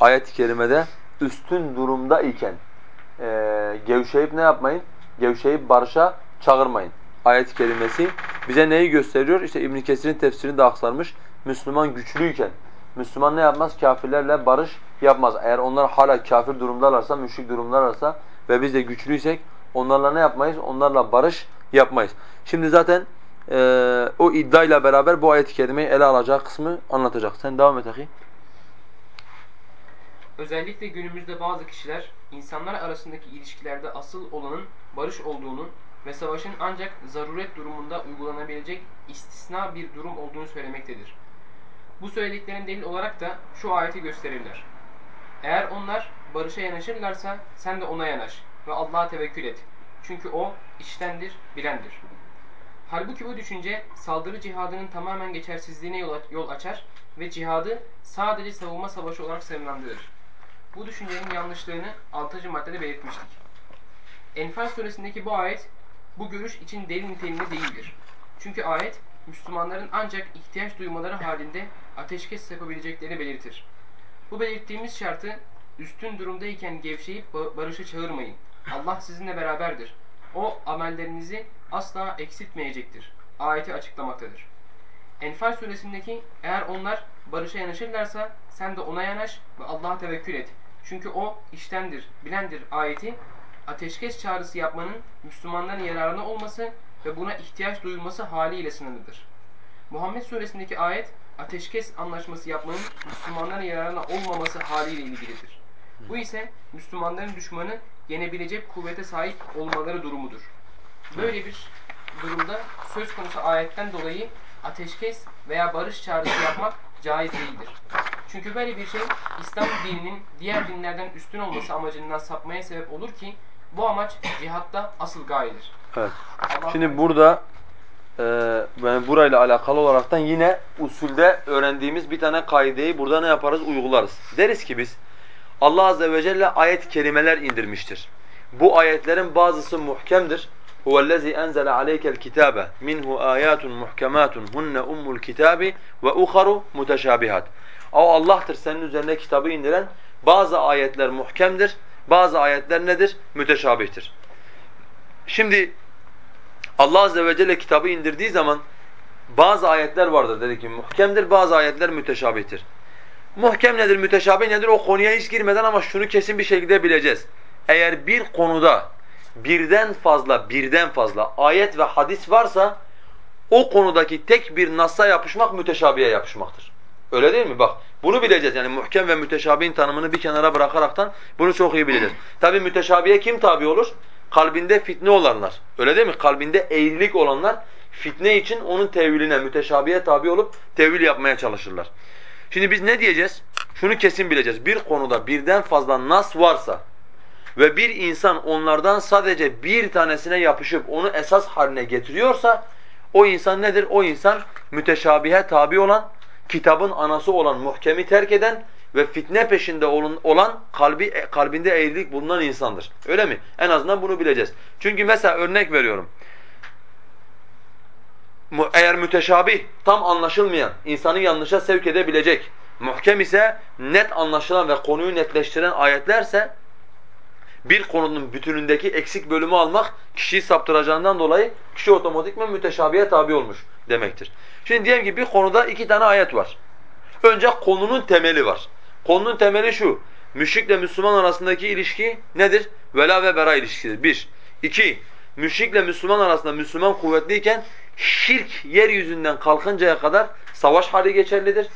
ayet-i kerimede üstün durumda iken e, gevşeyip ne yapmayın? Gevşeyip barışa çağırmayın. Ayet-i kerimesi bize neyi gösteriyor? İşte İbn Kesir'in tefsirini de aktarmış. Müslüman güçlüyken Müslüman ne yapmaz? Kafirlerle barış yapmaz. Eğer onlar hala kafir durumdalarsa, müşrik durumdalarsa ve biz de güçlüysek onlarla ne yapmayız? Onlarla barış yapmayız. Şimdi zaten e, o iddiayla beraber bu ayet-i kerimeyi ele alacağı kısmı anlatacak. Sen devam et. Özellikle günümüzde bazı kişiler insanlar arasındaki ilişkilerde asıl olanın barış olduğunu ve savaşın ancak zaruret durumunda uygulanabilecek istisna bir durum olduğunu söylemektedir. Bu söylediklerin delil olarak da şu ayeti gösterirler. Eğer onlar barışa yanaşırlarsa sen de ona yanaş ve Allah'a tevekkül et. Çünkü o iştendir, bilendir. Halbuki bu düşünce saldırı cihadının tamamen geçersizliğine yol açar ve cihadı sadece savunma savaşı olarak sınırlandırır. Bu düşüncenin yanlışlığını 6. maddede belirtmiştik. Enfal suresindeki bu ayet bu görüş için delil niteliğinde değildir. Çünkü ayet Müslümanların ancak ihtiyaç duymaları halinde ateşkes yapabileceklerini belirtir. Bu belirttiğimiz şartı üstün durumdayken gevşeyip barışı çağırmayın. Allah sizinle beraberdir. O amellerinizi asla eksiltmeyecektir. Ayeti açıklamaktadır. Enfal suresindeki eğer onlar barışa yanaşırlarsa sen de ona yanaş ve Allah'a tevekkül et. Çünkü o iştendir, bilendir ayeti ateşkes çağrısı yapmanın Müslümanların yararına olması ve buna ihtiyaç duyulması haliyle sınırlıdır. Muhammed suresindeki ayet ateşkes anlaşması yapmanın Müslümanların yararına olmaması haliyle ilgilidir. Bu ise Müslümanların düşmanı yenebilecek kuvvete sahip olmaları durumudur. Böyle bir durumda söz konusu ayetten dolayı ateşkes veya barış çağrısı yapmak caiz değildir. Çünkü böyle bir şey İslam dininin diğer dinlerden üstün olması amacından sapmaya sebep olur ki bu amaç cihatta asıl gayedir. Evet. Şimdi burada e, yani burayla alakalı olaraktan yine usulde öğrendiğimiz bir tane kaideyi burada ne yaparız? Uygularız. Deriz ki biz Allah azze ve celle ayet kelimeler indirmiştir. Bu ayetlerin bazısı muhkemdir. Huvellezî enzele aleykel kitâbe minhu âyâtun muhkemâtun hunne ummul kitâbi ve uharu muteşâbihat. O Allah'tır senin üzerine kitabı indiren. Bazı ayetler muhkemdir, bazı ayetler nedir? Müteşabihtir. Şimdi Allah azze ve celle kitabı indirdiği zaman bazı ayetler vardır dedi ki muhkemdir, bazı ayetler müteşabihtir. Muhkem nedir, müteşabih nedir o konuya hiç girmeden ama şunu kesin bir şekilde bileceğiz. Eğer bir konuda birden fazla, birden fazla ayet ve hadis varsa o konudaki tek bir nassa yapışmak müteşabihe yapışmaktır. Öyle değil mi? Bak bunu bileceğiz yani muhkem ve müteşabihin tanımını bir kenara bırakaraktan bunu çok iyi bileceğiz. Tabi müteşabihe kim tabi olur? Kalbinde fitne olanlar. Öyle değil mi? Kalbinde eğrilik olanlar fitne için onun teviline, müteşabihe tabi olup tevil yapmaya çalışırlar. Şimdi biz ne diyeceğiz? Şunu kesin bileceğiz. Bir konuda birden fazla nas varsa ve bir insan onlardan sadece bir tanesine yapışıp onu esas haline getiriyorsa o insan nedir? O insan müteşabihe tabi olan, kitabın anası olan muhkemi terk eden ve fitne peşinde olan kalbi kalbinde eğrilik bulunan insandır. Öyle mi? En azından bunu bileceğiz. Çünkü mesela örnek veriyorum. Eğer müteşabih, tam anlaşılmayan, insanı yanlışa sevk edebilecek, muhkem ise net anlaşılan ve konuyu netleştiren ayetlerse bir konunun bütünündeki eksik bölümü almak kişiyi saptıracağından dolayı kişi otomatikman müteşabihe tabi olmuş demektir. Şimdi diyelim ki bir konuda iki tane ayet var. Önce konunun temeli var. Konunun temeli şu. Müşrikle Müslüman arasındaki ilişki nedir? Vela ve bera ilişkisidir. Bir. İki. Müşrikle Müslüman arasında Müslüman kuvvetliyken şirk yeryüzünden kalkıncaya kadar savaş hali geçerlidir.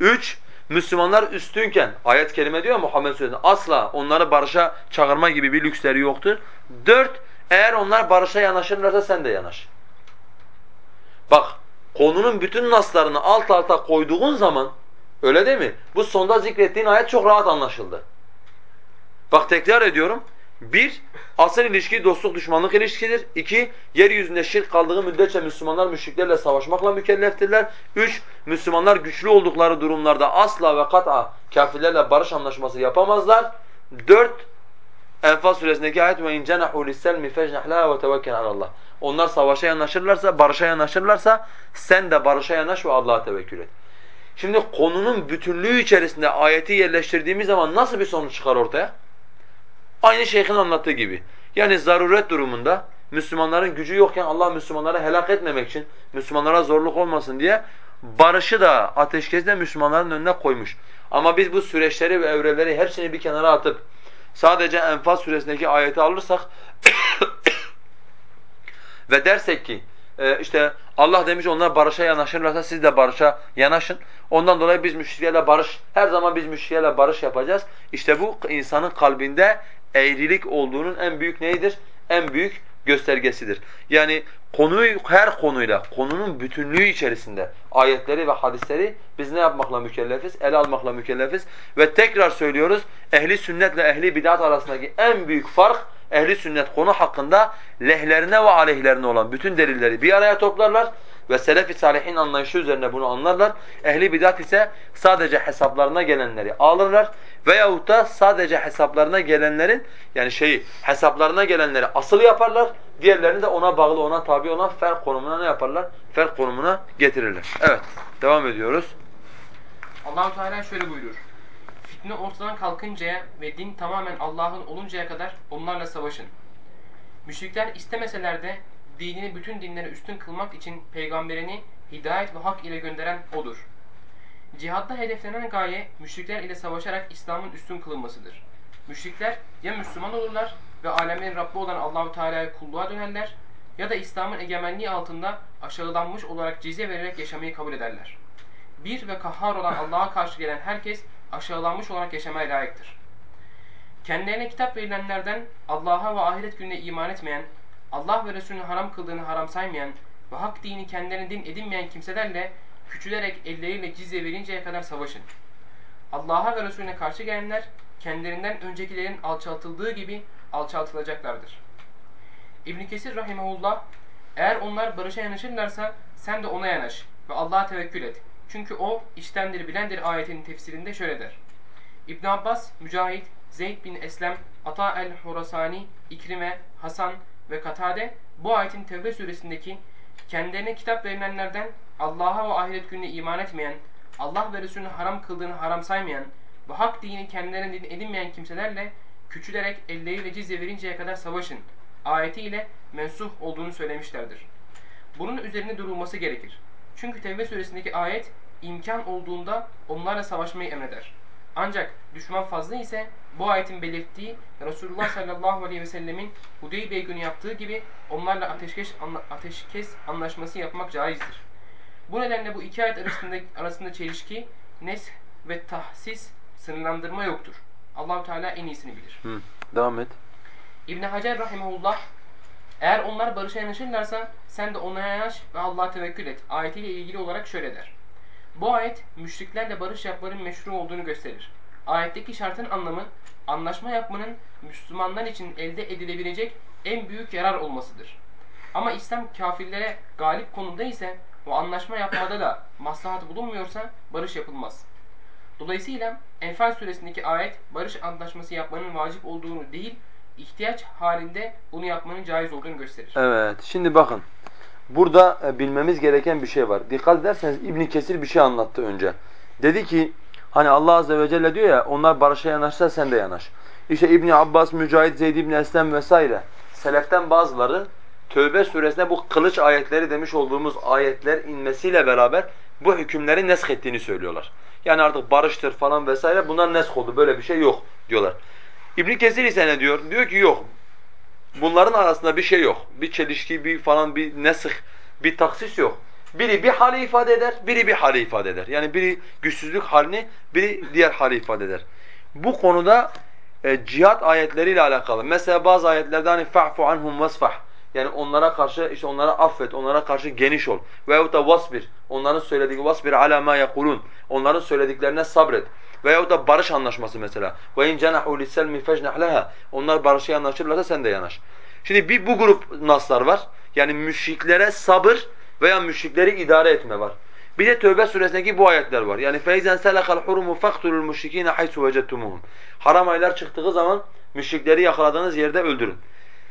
Üç. Müslümanlar üstünken, ayet-i kerime diyor Muhammed Sözü'nde asla onları barışa çağırma gibi bir lüksleri yoktur. Dört. Eğer onlar barışa yanaşırlarsa sen de yanaş. Bak konunun bütün naslarını alt alta koyduğun zaman öyle değil mi? Bu sonda zikrettiğin ayet çok rahat anlaşıldı. Bak tekrar ediyorum. Bir, asıl ilişki dostluk düşmanlık ilişkidir. İki, yeryüzünde şirk kaldığı müddetçe Müslümanlar müşriklerle savaşmakla mükelleftirler. Üç, Müslümanlar güçlü oldukları durumlarda asla ve kat'a kafirlerle barış anlaşması yapamazlar. Dört, Enfal suresindeki ayet ve in cenahu lis-selmi fecnah ve tevekkil Allah. Onlar savaşa yanaşırlarsa, barışa yanaşırlarsa sen de barışa yanaş ve Allah'a tevekkül et. Şimdi konunun bütünlüğü içerisinde ayeti yerleştirdiğimiz zaman nasıl bir sonuç çıkar ortaya? Aynı şeyhin anlattığı gibi. Yani zaruret durumunda Müslümanların gücü yokken Allah Müslümanları helak etmemek için, Müslümanlara zorluk olmasın diye barışı da ateşkesle Müslümanların önüne koymuş. Ama biz bu süreçleri ve evreleri hepsini bir kenara atıp sadece Enfal suresindeki ayeti alırsak ve dersek ki e, işte Allah demiş onlar barışa yanaşırlarsa siz de barışa yanaşın. Ondan dolayı biz müşriklerle barış, her zaman biz müşriklerle barış yapacağız. İşte bu insanın kalbinde eğrilik olduğunun en büyük neyidir? En büyük göstergesidir. Yani konuyu her konuyla, konunun bütünlüğü içerisinde ayetleri ve hadisleri biz ne yapmakla mükellefiz? Ele almakla mükellefiz. Ve tekrar söylüyoruz, ehli sünnetle ehli bid'at arasındaki en büyük fark ehli sünnet konu hakkında lehlerine ve aleyhlerine olan bütün delilleri bir araya toplarlar ve selef-i salihin anlayışı üzerine bunu anlarlar. Ehli bidat ise sadece hesaplarına gelenleri alırlar veyahut da sadece hesaplarına gelenlerin yani şeyi hesaplarına gelenleri asıl yaparlar. Diğerlerini de ona bağlı, ona tabi olan ferk konumuna ne yaparlar? Ferk konumuna getirirler. Evet, devam ediyoruz. Allahu Teala şöyle buyurur. Fitne ortadan kalkıncaya ve din tamamen Allah'ın oluncaya kadar onlarla savaşın. Müşrikler istemeseler de dinini bütün dinlere üstün kılmak için peygamberini hidayet ve hak ile gönderen O'dur. Cihatta hedeflenen gaye müşrikler ile savaşarak İslam'ın üstün kılınmasıdır. Müşrikler ya Müslüman olurlar ve alemlerin Rabbi olan Allahu Teala'ya kulluğa dönerler ya da İslam'ın egemenliği altında aşağılanmış olarak cizye vererek yaşamayı kabul ederler. Bir ve kahhar olan Allah'a karşı gelen herkes aşağılanmış olarak yaşamaya layıktır. Kendilerine kitap verilenlerden Allah'a ve ahiret gününe iman etmeyen, Allah ve Resulünün haram kıldığını haram saymayan ve hak dini kendilerine din edinmeyen kimselerle küçülerek elleriyle cizye verinceye kadar savaşın. Allah'a ve Resulüne karşı gelenler kendilerinden öncekilerin alçaltıldığı gibi alçaltılacaklardır. İbn Kesir rahimehullah eğer onlar barışa yanaşırlarsa sen de ona yanaş ve Allah'a tevekkül et. Çünkü o iştendir bilendir ayetinin tefsirinde şöyle der. İbn Abbas, Mücahit, Zeyd bin Eslem, Ata el-Horasani, İkrime, Hasan ve Katade bu ayetin Tevbe suresindeki kendilerine kitap verilenlerden Allah'a ve ahiret gününe iman etmeyen, Allah ve Resulünün haram kıldığını haram saymayan ve hak dini kendilerine din edinmeyen kimselerle küçülerek elleriyle cizye verinceye kadar savaşın ayetiyle mensuh olduğunu söylemişlerdir. Bunun üzerine durulması gerekir. Çünkü Tevbe suresindeki ayet imkan olduğunda onlarla savaşmayı emreder. Ancak düşman fazla ise bu ayetin belirttiği Resulullah sallallahu aleyhi ve sellemin Hudeybiye günü yaptığı gibi onlarla ateşkes, ateşkes anlaşması yapmak caizdir. Bu nedenle bu iki ayet arasında, arasında çelişki, nes ve tahsis sınırlandırma yoktur. Allahu Teala en iyisini bilir. Hı, devam et. İbn Hacer rahimehullah eğer onlar barışa yanaşırlarsa sen de ona yanaş ve Allah'a tevekkül et. Ayetiyle ilgili olarak şöyle der. Bu ayet müşriklerle barış yapmanın meşru olduğunu gösterir. Ayetteki şartın anlamı anlaşma yapmanın Müslümanlar için elde edilebilecek en büyük yarar olmasıdır. Ama İslam kafirlere galip konumda ise o anlaşma yapmada da maslahat bulunmuyorsa barış yapılmaz. Dolayısıyla Enfal suresindeki ayet barış antlaşması yapmanın vacip olduğunu değil, ihtiyaç halinde bunu yapmanın caiz olduğunu gösterir. Evet, şimdi bakın. Burada e, bilmemiz gereken bir şey var. Dikkat ederseniz İbn Kesir bir şey anlattı önce. Dedi ki hani Allah azze ve celle diyor ya onlar barışa yanaşsa sen de yanaş. işte İbn Abbas, Mücahit, Zeyd ibn Eslem vesaire seleften bazıları Tövbe suresinde bu kılıç ayetleri demiş olduğumuz ayetler inmesiyle beraber bu hükümleri nesk ettiğini söylüyorlar. Yani artık barıştır falan vesaire bunlar nesk oldu. Böyle bir şey yok diyorlar. İbn Kesir ise ne diyor? Diyor ki yok. Bunların arasında bir şey yok. Bir çelişki, bir falan bir nesih, bir taksis yok. Biri bir hali ifade eder, biri bir hali ifade eder. Yani biri güçsüzlük halini, biri diğer hali ifade eder. Bu konuda e, cihat ayetleriyle alakalı. Mesela bazı ayetlerde hani fa'fu anhum vasfah. Yani onlara karşı işte onlara affet, onlara karşı geniş ol. Veyahut da vasbir. Onların söylediği vasbir ala ma yekulun. Onların söylediklerine sabret. Veyahut da barış anlaşması mesela. İn cenahu lis-selmi fecnah leha. Onlar barışa yanaşırlarsa sen de yanaş. Şimdi bir bu grup naslar var. Yani müşriklere sabır veya müşrikleri idare etme var. Bir de Tövbe suresindeki bu ayetler var. Yani feyzen selakal hurumu faktulul müşrikine haythu vecettumuhum. Haram aylar çıktığı zaman müşrikleri yakaladığınız yerde öldürün.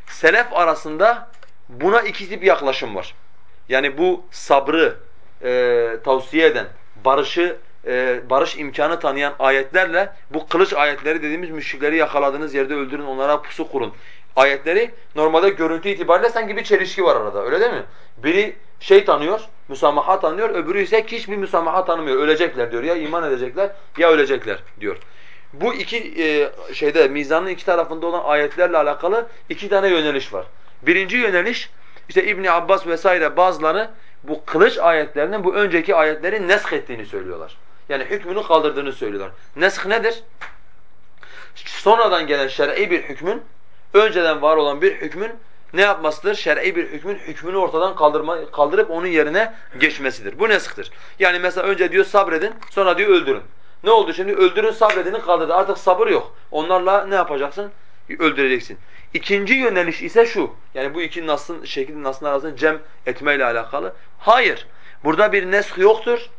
Selef arasında buna iki tip yaklaşım var. Yani bu sabrı e, tavsiye eden, barışı e, barış imkanı tanıyan ayetlerle bu kılıç ayetleri dediğimiz müşrikleri yakaladığınız yerde öldürün, onlara pusu kurun. Ayetleri normalde görüntü itibariyle sanki bir çelişki var arada öyle değil mi? Biri şey tanıyor, müsamaha tanıyor, öbürü ise hiçbir müsamaha tanımıyor. Ölecekler diyor ya iman edecekler ya ölecekler diyor. Bu iki e, şeyde mizanın iki tarafında olan ayetlerle alakalı iki tane yöneliş var. Birinci yöneliş işte İbn Abbas vesaire bazıları bu kılıç ayetlerinin bu önceki ayetleri nesk ettiğini söylüyorlar. Yani hükmünü kaldırdığını söylüyorlar. Nesk nedir? Sonradan gelen şer'i bir hükmün önceden var olan bir hükmün ne yapmasıdır? Şer'i bir hükmün hükmünü ortadan kaldırma, kaldırıp onun yerine geçmesidir. Bu nesktir. Yani mesela önce diyor sabredin, sonra diyor öldürün. Ne oldu şimdi? Öldürün sabredini kaldırdı. Artık sabır yok. Onlarla ne yapacaksın? Öldüreceksin. İkinci yöneliş ise şu. Yani bu iki nasın şekilde nasın arasında cem etmeyle alakalı. Hayır. Burada bir nesk yoktur.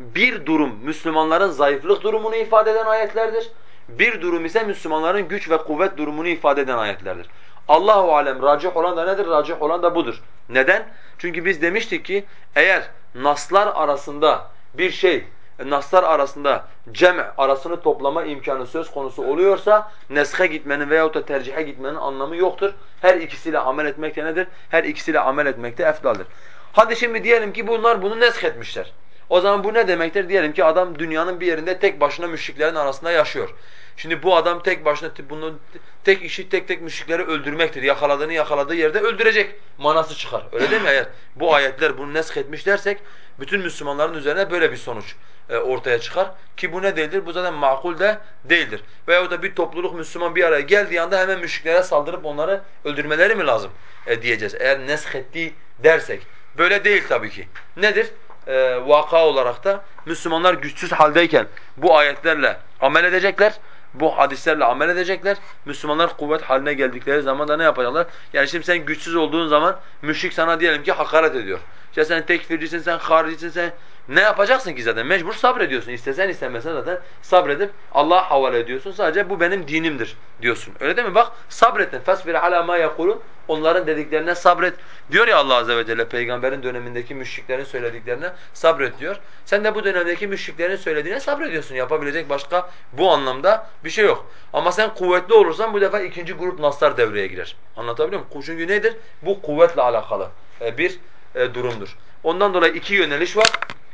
Bir durum Müslümanların zayıflık durumunu ifade eden ayetlerdir. Bir durum ise Müslümanların güç ve kuvvet durumunu ifade eden ayetlerdir. Allahu alem racih olan da nedir? Racih olan da budur. Neden? Çünkü biz demiştik ki eğer naslar arasında bir şey naslar arasında cem arasını toplama imkanı söz konusu oluyorsa neshe gitmenin veyahut da tercihe gitmenin anlamı yoktur. Her ikisiyle amel etmekte nedir? Her ikisiyle amel etmekte efdaldir. Hadi şimdi diyelim ki bunlar bunu nesk etmişler. O zaman bu ne demektir? Diyelim ki adam dünyanın bir yerinde tek başına müşriklerin arasında yaşıyor. Şimdi bu adam tek başına bunun tek işi tek tek müşrikleri öldürmektir. Yakaladığını yakaladığı yerde öldürecek manası çıkar. Öyle değil mi? Eğer bu ayetler bunu nesk etmiş dersek bütün Müslümanların üzerine böyle bir sonuç e, ortaya çıkar. Ki bu ne değildir? Bu zaten makul de değildir. Veyahut da bir topluluk Müslüman bir araya geldiği anda hemen müşriklere saldırıp onları öldürmeleri mi lazım e, diyeceğiz. Eğer nesk ettiği dersek. Böyle değil tabii ki. Nedir? E, vaka olarak da Müslümanlar güçsüz haldeyken bu ayetlerle amel edecekler bu hadislerle amel edecekler. Müslümanlar kuvvet haline geldikleri zaman da ne yapacaklar? Yani şimdi sen güçsüz olduğun zaman müşrik sana diyelim ki hakaret ediyor. İşte sen tekfircisin, sen haricisin, sen ne yapacaksın ki zaten? Mecbur sabrediyorsun. İstesen istemesen zaten sabredip Allah'a havale ediyorsun. Sadece bu benim dinimdir diyorsun. Öyle değil mi? Bak sabrettin. فَاسْبِرْ عَلَى مَا يَقُولُونَ Onların dediklerine sabret. Diyor ya Allah azze ve celle peygamberin dönemindeki müşriklerin söylediklerine sabret diyor. Sen de bu dönemdeki müşriklerin söylediğine sabrediyorsun. Yapabilecek başka bu anlamda bir şey yok. Ama sen kuvvetli olursan bu defa ikinci grup naslar devreye girer. Anlatabiliyor muyum? Çünkü nedir? Bu kuvvetle alakalı e, bir e, durumdur. Ondan dolayı iki yöneliş var.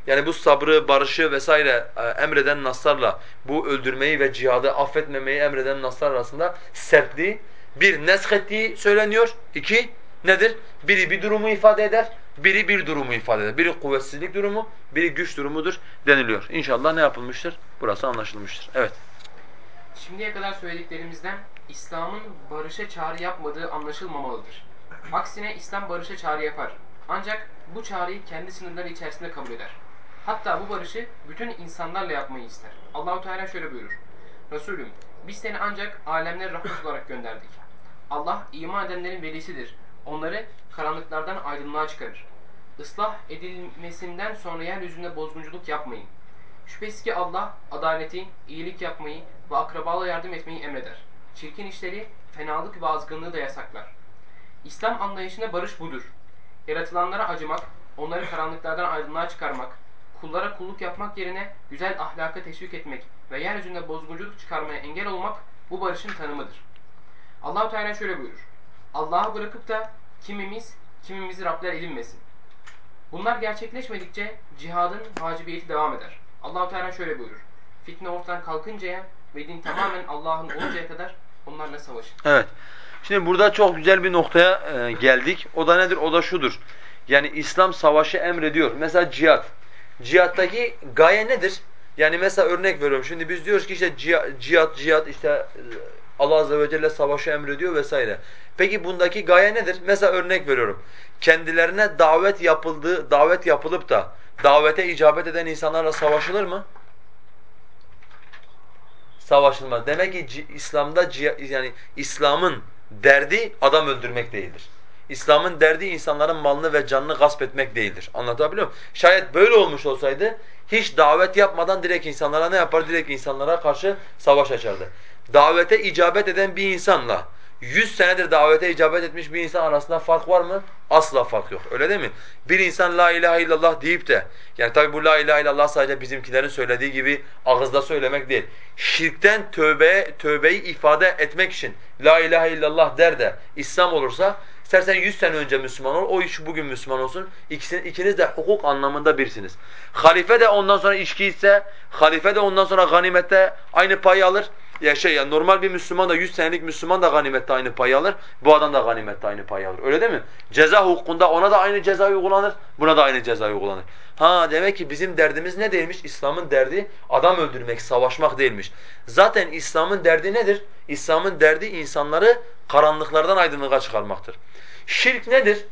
Yani bu sabrı, barışı vesaire e, emreden naslarla bu öldürmeyi ve cihadı affetmemeyi emreden naslar arasında sertliği bir nesk söyleniyor. İki nedir? Biri bir durumu ifade eder, biri bir durumu ifade eder. Biri kuvvetsizlik durumu, biri güç durumudur deniliyor. İnşallah ne yapılmıştır? Burası anlaşılmıştır. Evet. Şimdiye kadar söylediklerimizden İslam'ın barışa çağrı yapmadığı anlaşılmamalıdır. Aksine İslam barışa çağrı yapar. Ancak bu çağrıyı kendi sınırları içerisinde kabul eder. Hatta bu barışı bütün insanlarla yapmayı ister. Allahu Teala şöyle buyurur. Resulüm biz seni ancak alemler rahmet olarak gönderdik. Allah iman edenlerin velisidir. Onları karanlıklardan aydınlığa çıkarır. Islah edilmesinden sonra yeryüzünde bozgunculuk yapmayın. Şüphesiz ki Allah adaleti, iyilik yapmayı ve akrabalığa yardım etmeyi emreder. Çirkin işleri, fenalık ve azgınlığı da yasaklar. İslam anlayışında barış budur. Yaratılanlara acımak, onları karanlıklardan aydınlığa çıkarmak, kullara kulluk yapmak yerine güzel ahlaka teşvik etmek ve yeryüzünde bozgunculuk çıkarmaya engel olmak bu barışın tanımıdır. Allahu Teala şöyle buyurur. Allah'a bırakıp da kimimiz kimimizi Rabler edinmesin. Bunlar gerçekleşmedikçe cihadın vacibiyeti devam eder. Allahu Teala şöyle buyurur. Fitne ortadan kalkıncaya ve din tamamen Allah'ın oluncaya kadar onlarla savaşın. Evet. Şimdi burada çok güzel bir noktaya e, geldik. O da nedir? O da şudur. Yani İslam savaşı emrediyor. Mesela cihat. Cihattaki gaye nedir? Yani mesela örnek veriyorum. Şimdi biz diyoruz ki işte cihat, cihat, işte e, Allah azze ve celle savaşı emrediyor vesaire. Peki bundaki gaye nedir? Mesela örnek veriyorum. Kendilerine davet yapıldığı, davet yapılıp da davete icabet eden insanlarla savaşılır mı? Savaşılmaz. Demek ki İslam'da yani İslam'ın derdi adam öldürmek değildir. İslam'ın derdi insanların malını ve canını gasp etmek değildir. Anlatabiliyor muyum? Şayet böyle olmuş olsaydı hiç davet yapmadan direkt insanlara ne yapar? Direkt insanlara karşı savaş açardı. Davete icabet eden bir insanla 100 senedir davete icabet etmiş bir insan arasında fark var mı? Asla fark yok. Öyle değil mi? Bir insan la ilahe illallah deyip de yani tabi bu la ilahe illallah sadece bizimkilerin söylediği gibi ağızda söylemek değil. Şirkten tövbeye tövbeyi ifade etmek için la ilahe illallah der de İslam olursa İstersen 100 sene önce Müslüman ol, o iş bugün Müslüman olsun. İkisini, ikiniz de hukuk anlamında birsiniz. Halife de ondan sonra içki ise, halife de ondan sonra ganimette aynı payı alır. Ya şey ya normal bir Müslüman da 100 senelik Müslüman da ganimette aynı payı alır. Bu adam da ganimette aynı payı alır. Öyle değil mi? Ceza hukukunda ona da aynı ceza uygulanır, buna da aynı ceza uygulanır. Ha demek ki bizim derdimiz ne değilmiş? İslam'ın derdi adam öldürmek, savaşmak değilmiş. Zaten İslam'ın derdi nedir? İslam'ın derdi insanları karanlıklardan aydınlığa çıkarmaktır. Şirk nedir?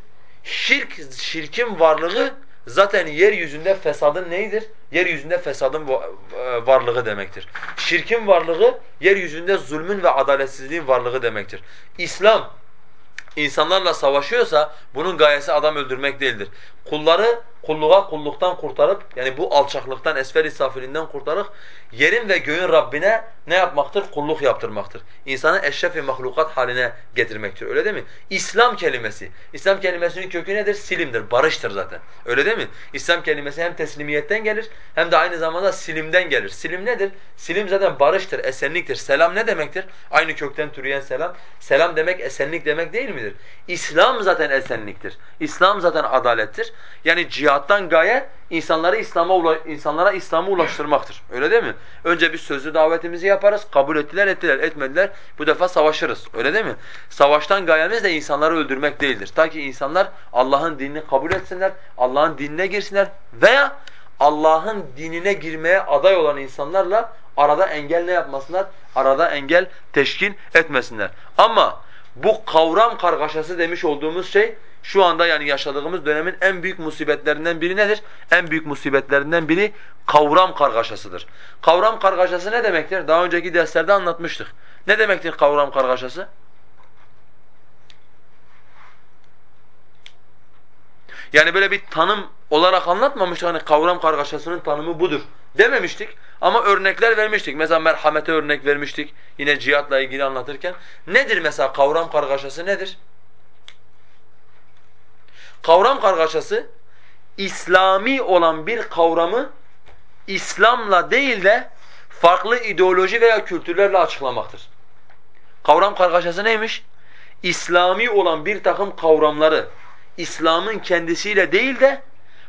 Şirk, şirkin varlığı zaten yeryüzünde fesadın neyidir? Yeryüzünde fesadın e, varlığı demektir. Şirkin varlığı yeryüzünde zulmün ve adaletsizliğin varlığı demektir. İslam insanlarla savaşıyorsa bunun gayesi adam öldürmek değildir. Kulları kulluğa kulluktan kurtarıp yani bu alçaklıktan, esfel safilinden kurtarıp yerin ve göğün Rabbine ne yapmaktır? Kulluk yaptırmaktır. İnsanı eşref-i mahlukat haline getirmektir. Öyle değil mi? İslam kelimesi. İslam kelimesinin kökü nedir? Silimdir, barıştır zaten. Öyle değil mi? İslam kelimesi hem teslimiyetten gelir hem de aynı zamanda silimden gelir. Silim nedir? Silim zaten barıştır, esenliktir. Selam ne demektir? Aynı kökten türeyen selam. Selam demek esenlik demek değil midir? İslam zaten esenliktir. İslam zaten adalettir. Yani cihattan gaye insanları İslam'a insanlara İslam'a ulaştırmaktır. Öyle değil mi? Önce biz sözlü davetimizi yaparız. Kabul ettiler, ettiler, etmediler. Bu defa savaşırız. Öyle değil mi? Savaştan gayemiz de insanları öldürmek değildir. Ta ki insanlar Allah'ın dinini kabul etsinler, Allah'ın dinine girsinler veya Allah'ın dinine girmeye aday olan insanlarla arada engel ne yapmasınlar? Arada engel teşkil etmesinler. Ama bu kavram kargaşası demiş olduğumuz şey şu anda yani yaşadığımız dönemin en büyük musibetlerinden biri nedir? En büyük musibetlerinden biri kavram kargaşasıdır. Kavram kargaşası ne demektir? Daha önceki derslerde anlatmıştık. Ne demektir kavram kargaşası? Yani böyle bir tanım olarak anlatmamıştık hani kavram kargaşasının tanımı budur dememiştik ama örnekler vermiştik. Mesela merhamete örnek vermiştik yine cihatla ilgili anlatırken. Nedir mesela kavram kargaşası nedir? Kavram kargaşası İslami olan bir kavramı İslam'la değil de farklı ideoloji veya kültürlerle açıklamaktır. Kavram kargaşası neymiş? İslami olan bir takım kavramları İslam'ın kendisiyle değil de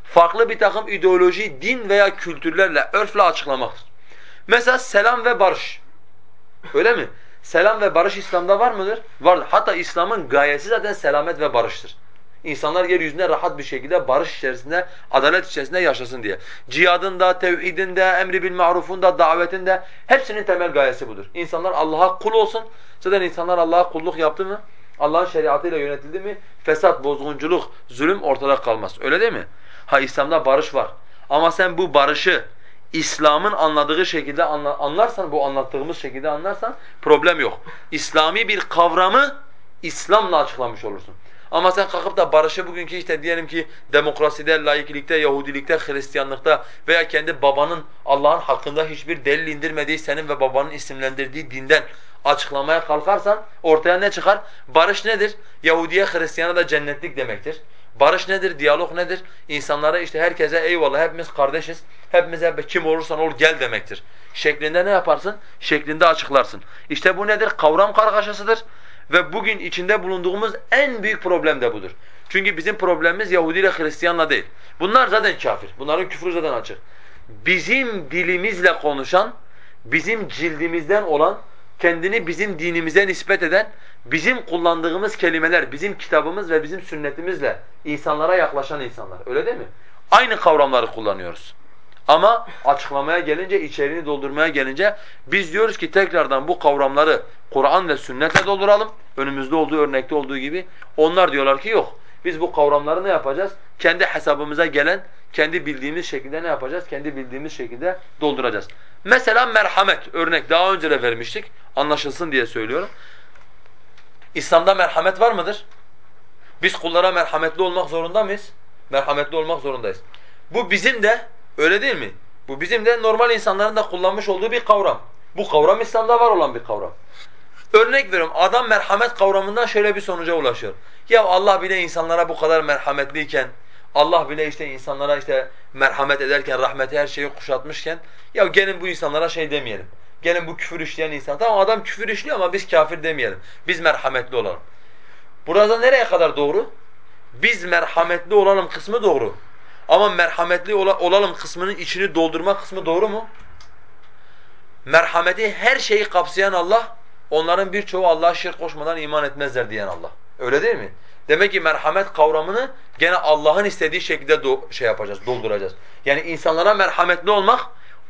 farklı bir takım ideoloji, din veya kültürlerle, örfle açıklamaktır. Mesela selam ve barış. Öyle mi? Selam ve barış İslam'da var mıdır? Vardır. Hatta İslam'ın gayesi zaten selamet ve barıştır. İnsanlar yeryüzünde rahat bir şekilde barış içerisinde, adalet içerisinde yaşasın diye. Cihadın da, tevhidin de, emri bil marufun da, davetin de hepsinin temel gayesi budur. İnsanlar Allah'a kul olsun. Zaten insanlar Allah'a kulluk yaptı mı, Allah'ın şeriatıyla yönetildi mi fesat, bozgunculuk, zulüm ortada kalmaz. Öyle değil mi? Ha İslam'da barış var. Ama sen bu barışı İslam'ın anladığı şekilde anla, anlarsan, bu anlattığımız şekilde anlarsan problem yok. İslami bir kavramı İslam'la açıklamış olursun. Ama sen kalkıp da barışı bugünkü işte diyelim ki demokraside, laiklikte, Yahudilikte, Hristiyanlıkta veya kendi babanın Allah'ın hakkında hiçbir delil indirmediği senin ve babanın isimlendirdiği dinden açıklamaya kalkarsan ortaya ne çıkar? Barış nedir? Yahudiye, Hristiyana da cennetlik demektir. Barış nedir? Diyalog nedir? İnsanlara işte herkese eyvallah hepimiz kardeşiz. Hepimiz hep kim olursan ol gel demektir. Şeklinde ne yaparsın? Şeklinde açıklarsın. İşte bu nedir? Kavram kargaşasıdır. Ve bugün içinde bulunduğumuz en büyük problem de budur. Çünkü bizim problemimiz Yahudi ile Hristiyanla değil. Bunlar zaten kafir. Bunların küfrü zaten açık. Bizim dilimizle konuşan, bizim cildimizden olan, kendini bizim dinimize nispet eden, bizim kullandığımız kelimeler, bizim kitabımız ve bizim sünnetimizle insanlara yaklaşan insanlar. Öyle değil mi? Aynı kavramları kullanıyoruz. Ama açıklamaya gelince, içeriğini doldurmaya gelince biz diyoruz ki tekrardan bu kavramları Kur'an ve sünnetle dolduralım. Önümüzde olduğu örnekte olduğu gibi. Onlar diyorlar ki yok. Biz bu kavramları ne yapacağız? Kendi hesabımıza gelen, kendi bildiğimiz şekilde ne yapacağız? Kendi bildiğimiz şekilde dolduracağız. Mesela merhamet örnek daha önce de vermiştik. Anlaşılsın diye söylüyorum. İslam'da merhamet var mıdır? Biz kullara merhametli olmak zorunda mıyız? Merhametli olmak zorundayız. Bu bizim de öyle değil mi? Bu bizim de normal insanların da kullanmış olduğu bir kavram. Bu kavram İslam'da var olan bir kavram. Örnek veriyorum adam merhamet kavramından şöyle bir sonuca ulaşıyor. Ya Allah bile insanlara bu kadar merhametliyken, Allah bile işte insanlara işte merhamet ederken, rahmeti her şeyi kuşatmışken ya gelin bu insanlara şey demeyelim. Gelin bu küfür işleyen insan. Tamam adam küfür işliyor ama biz kafir demeyelim. Biz merhametli olalım. Burada nereye kadar doğru? Biz merhametli olalım kısmı doğru. Ama merhametli olalım kısmının içini doldurma kısmı doğru mu? Merhameti her şeyi kapsayan Allah, onların birçoğu Allah'a şirk koşmadan iman etmezler diyen Allah. Öyle değil mi? Demek ki merhamet kavramını gene Allah'ın istediği şekilde şey yapacağız, dolduracağız. Yani insanlara merhametli olmak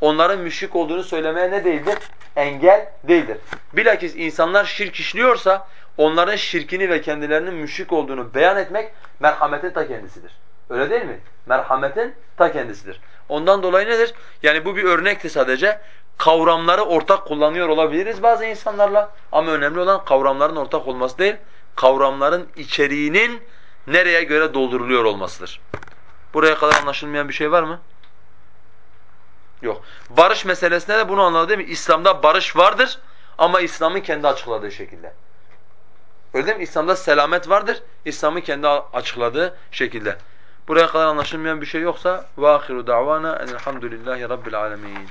onların müşrik olduğunu söylemeye ne değildir? Engel değildir. Bilakis insanlar şirk işliyorsa onların şirkini ve kendilerinin müşrik olduğunu beyan etmek merhametin ta kendisidir. Öyle değil mi? Merhametin ta kendisidir. Ondan dolayı nedir? Yani bu bir örnekti sadece. Kavramları ortak kullanıyor olabiliriz bazı insanlarla ama önemli olan kavramların ortak olması değil, kavramların içeriğinin nereye göre dolduruluyor olmasıdır. Buraya kadar anlaşılmayan bir şey var mı? Yok. Barış meselesinde de bunu anladı değil mi? İslam'da barış vardır ama İslam'ın kendi açıkladığı şekilde. Öyle değil mi? İslam'da selamet vardır, İslam'ın kendi açıkladığı şekilde. Buraya kadar anlaşılmayan bir şey yoksa vahiru davana elhamdülillahi rabbil alamin.